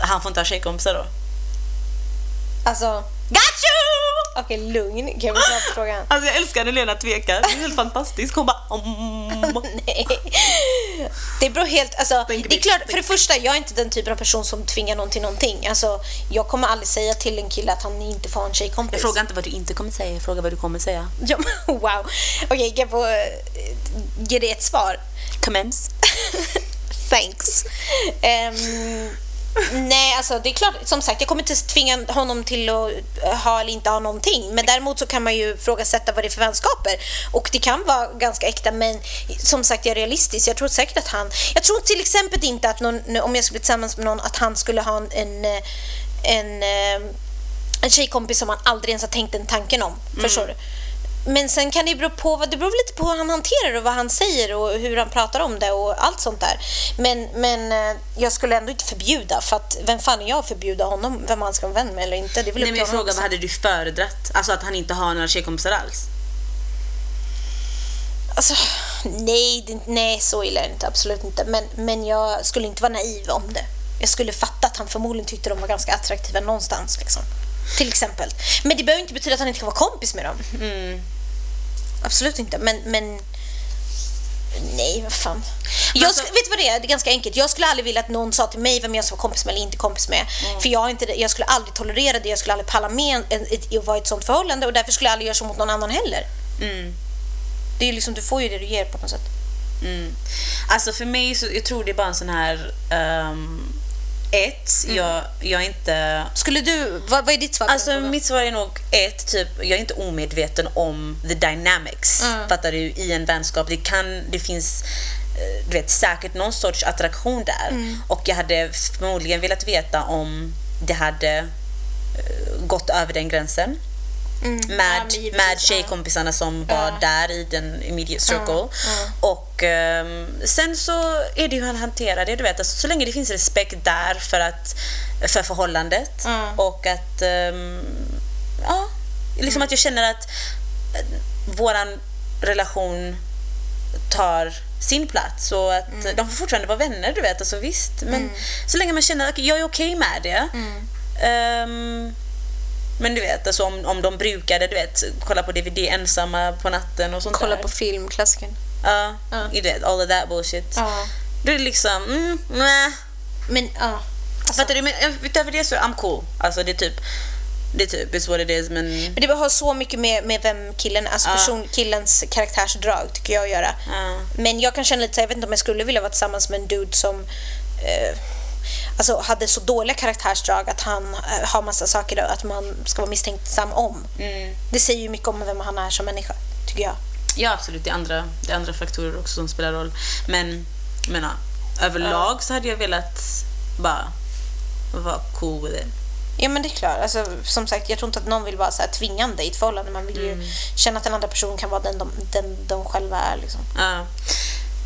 Han får inte ha tjejkompisar då? Alltså, Got you! okej lugn. Kan jag få svara på frågan? Alltså jag älskar när Lena tvekar. Det är helt fantastiskt. Hon bara... Mm. Nej. Det beror helt, alltså, Think det är klart, för det första, jag är inte den typen av person som tvingar någon till någonting. Alltså, jag kommer aldrig säga till en kille att han inte får ha en tjejkompis. Jag frågar inte vad du inte kommer säga, jag frågar vad du kommer säga. Ja, wow. Okej, kan jag få eh, ge dig ett svar? Commence. Thanks. Ehm, nej, alltså det är klart, som sagt, jag kommer inte tvinga honom till att eh, ha eller inte ha någonting. Men däremot så kan man ju ifrågasätta vad det är för vänskaper. Och det kan vara ganska äkta, men som sagt, jag är realistisk. Jag tror säkert att han... Jag tror till exempel inte att någon, om jag skulle bli tillsammans med någon, att han skulle ha en, en, eh, en, eh, en tjejkompis som han aldrig ens har tänkt den tanken om. Förstår du? Men sen kan det bero på, det beror lite på hur han hanterar det och vad han säger och hur han pratar om det och allt sånt där. Men, men eh, jag skulle ändå inte förbjuda för att vem fan är jag att förbjuda honom vem han ska vara vän med eller inte? Det är väl Nej, men jag frågar vad hade du föredratt? Alltså att han inte har några tjejkompisar alls? Alltså, nej, nej, så illa är det inte. Absolut inte. Men, men jag skulle inte vara naiv om det. Jag skulle fatta att han förmodligen tyckte de var ganska attraktiva någonstans. Liksom. Till exempel. Men det behöver inte betyda att han inte kan vara kompis med dem. Mm. Absolut inte. Men, men nej, vad fan. Jag alltså- vet du vad det är? Det är ganska enkelt. Jag skulle aldrig vilja att någon sa till mig vem jag ska vara kompis med eller inte kompis med. Mm. För jag, inte, jag skulle aldrig tolerera det. Jag skulle aldrig palla med att vara i ett sånt förhållande och därför skulle jag aldrig göra så mot någon annan heller. Mm. Det är liksom, du får ju det du ger på något sätt. Mm. Alltså för mig så, jag tror det är bara en sån här... ehm, ett, Mm. jag, jag är inte... Skulle du, vad, vad är ditt svar Alltså mitt svar är nog ett, typ, jag är inte omedveten om the dynamics. Mm. Fattar du? I en vänskap. Det kan, det finns eh, du vet, säkert någon sorts attraktion där. Mm. Och jag hade förmodligen velat veta om det hade eh, gått över den gränsen. Mm. Ja, Med, givetvis, med ja. tjejkompisarna som var Ja. där i den immediate circle. ja. Och ehm, sen så är det hur han hanterar det. Du vet, alltså, så länge det finns respekt där för, att, för förhållandet Ja. och att ehm, ja, liksom att jag känner att eh, våran relation tar sin plats och att Mm. de får fortfarande vara vänner, du vet. Alltså, visst. Men så länge man känner att jag är okej med det. Mm. Men du vet, alltså, om, om de brukade du vet, kolla på DVD ensamma på natten och sånt Kolla där. på filmklassikern. Ja, Ja. du vet, all of that bullshit. Ja. Då är det liksom, mm, nej. Men ja. Alltså, Fattar du? Men utöver det så, I'm cool. Alltså det är typ, det är typ is what it is men... Men det har så mycket med, med vem killen, alltså person, killens karaktärsdrag tycker jag att göra. Men jag kan känna lite jag vet inte om jag skulle vilja vara tillsammans med en dude som eh, alltså hade så dåliga karaktärsdrag att han eh, har massa saker att man ska vara misstänksam om. Mm. Det säger ju mycket om vem han är som människa, tycker jag. Ja absolut, det är andra, det är andra faktorer också som spelar roll. Men, men ja, överlag så hade jag velat bara vara cool with it. Ja men det är klart, alltså, som sagt jag tror inte att någon vill vara så här tvingande i ett förhållande. Man vill ju känna att den andra personen kan vara den de, den de själva är. Liksom. Ja,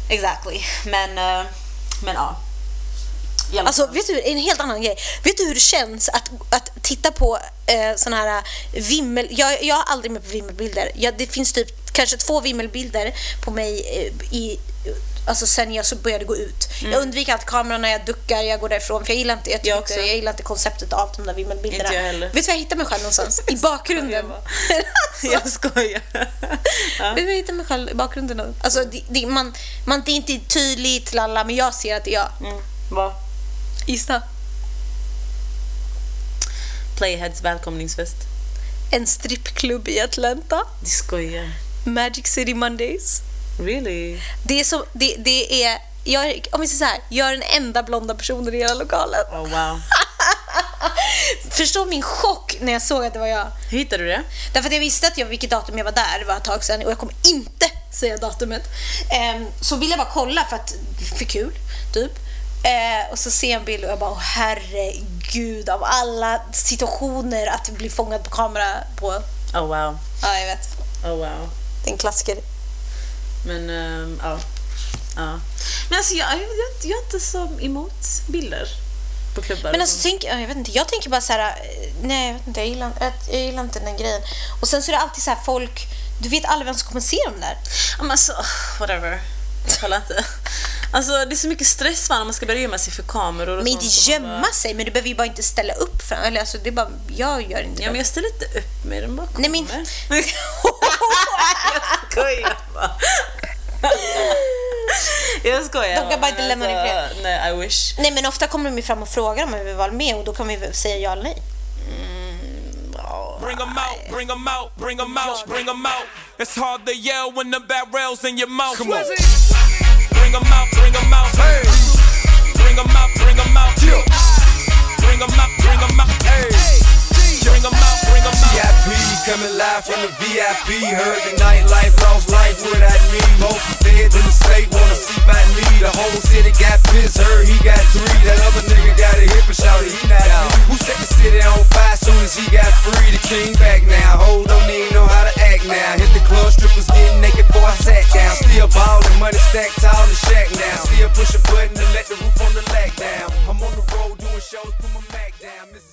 exactly. Men, eh, men ja. Alla Alltså vet du, en helt annan grej. Vet du hur det känns att, att titta på eh, såna här eh, vimmel... Jag, jag har aldrig med på vimmelbilder. Jag, det finns typ kanske två vimmelbilder på mig eh, i Alltså sen jag så började gå ut. Jag undviker allt kamerorna, jag duckar, jag går därifrån. För jag gillar inte, jag, Jag också. jag gillar inte konceptet av de där vimmelbilderna. Inte jag heller. Vet du var jag hittar mig själv någonstans? I bakgrunden. jag skojar. Vet du var jag hittar mig själv i bakgrunden? Alltså det, det, man, man, det är inte tydligt till alla, men jag ser att det är jag. Mm. Vad? Gissa. Playheads välkomningsfest. En strippklubb i Atlanta. Du skojar. Magic City Mondays. Really? Det är så, det, det är, jag, om vi säger så här, jag är den enda blonda personen i hela lokalen. Oh wow. Förstå min chock när jag såg att det var jag. Hur hittade du det? Därför att jag visste att jag, vilket datum jag var där, det var ett tag sedan och jag kommer inte säga datumet. Ehm, så ville jag bara kolla för att, för kul, typ. Eh, och så ser jag en bild och jag bara, åh herregud av alla situationer att bli fångad på kamera på. Oh wow. Ja, jag vet. Oh wow. Det är en klassiker. Men ehm, ja. ja. Men alltså jag, jag, jag, jag är inte så emot bilder på klubbar. Men alltså, tänk, ja, jag vet inte, jag tänker bara så här, eh, nej jag vet inte, jag gillar, jag, gillar inte den grejen. Och sen så är det alltid så här folk, du vet aldrig vem som kommer se dem där. Men alltså, whatever. Jag pallar inte. Alltså det är så mycket stress va, när man ska börja gömma sig för kameror och Men inte gömma bara- sig, men du behöver ju bara inte ställa upp för eller alltså det är bara, jag gör inte Ja det. men jag ställer inte upp med den bara Nej, men- kommer. jag skojar bara. Jag skojar De kan bara inte lämna dig. Alltså, Nej, I wish. Nej men ofta kommer de ju fram och frågar om vi vill vara med och då kan vi säga ja eller nej. Bring 'em out, bring 'em out, bring 'em out, bring 'em out. It's hard to yell when the barrel's in your mouth. Come on. Bring 'em out, bring 'em out. Hey. Bring 'em out, bring 'em out. Bring 'em out, bring 'em out. Hey. Bring 'em out, bring them coming live from the VIP. Heard the nightlife, lost life, what I mean. Both the feds in the state wanna see by me. The whole city got pissed, heard he got three. That other nigga got a hip and he not out. Who set the city on fire soon as he got free? The king back now. Hold on, need know how to act now. Hit the club, strippers getting naked before I sat down. Still ballin', money stacked tall in the shack now. Still push a button to let the roof on the leg down. I'm on the road doing shows, put my Mac down. Mrs.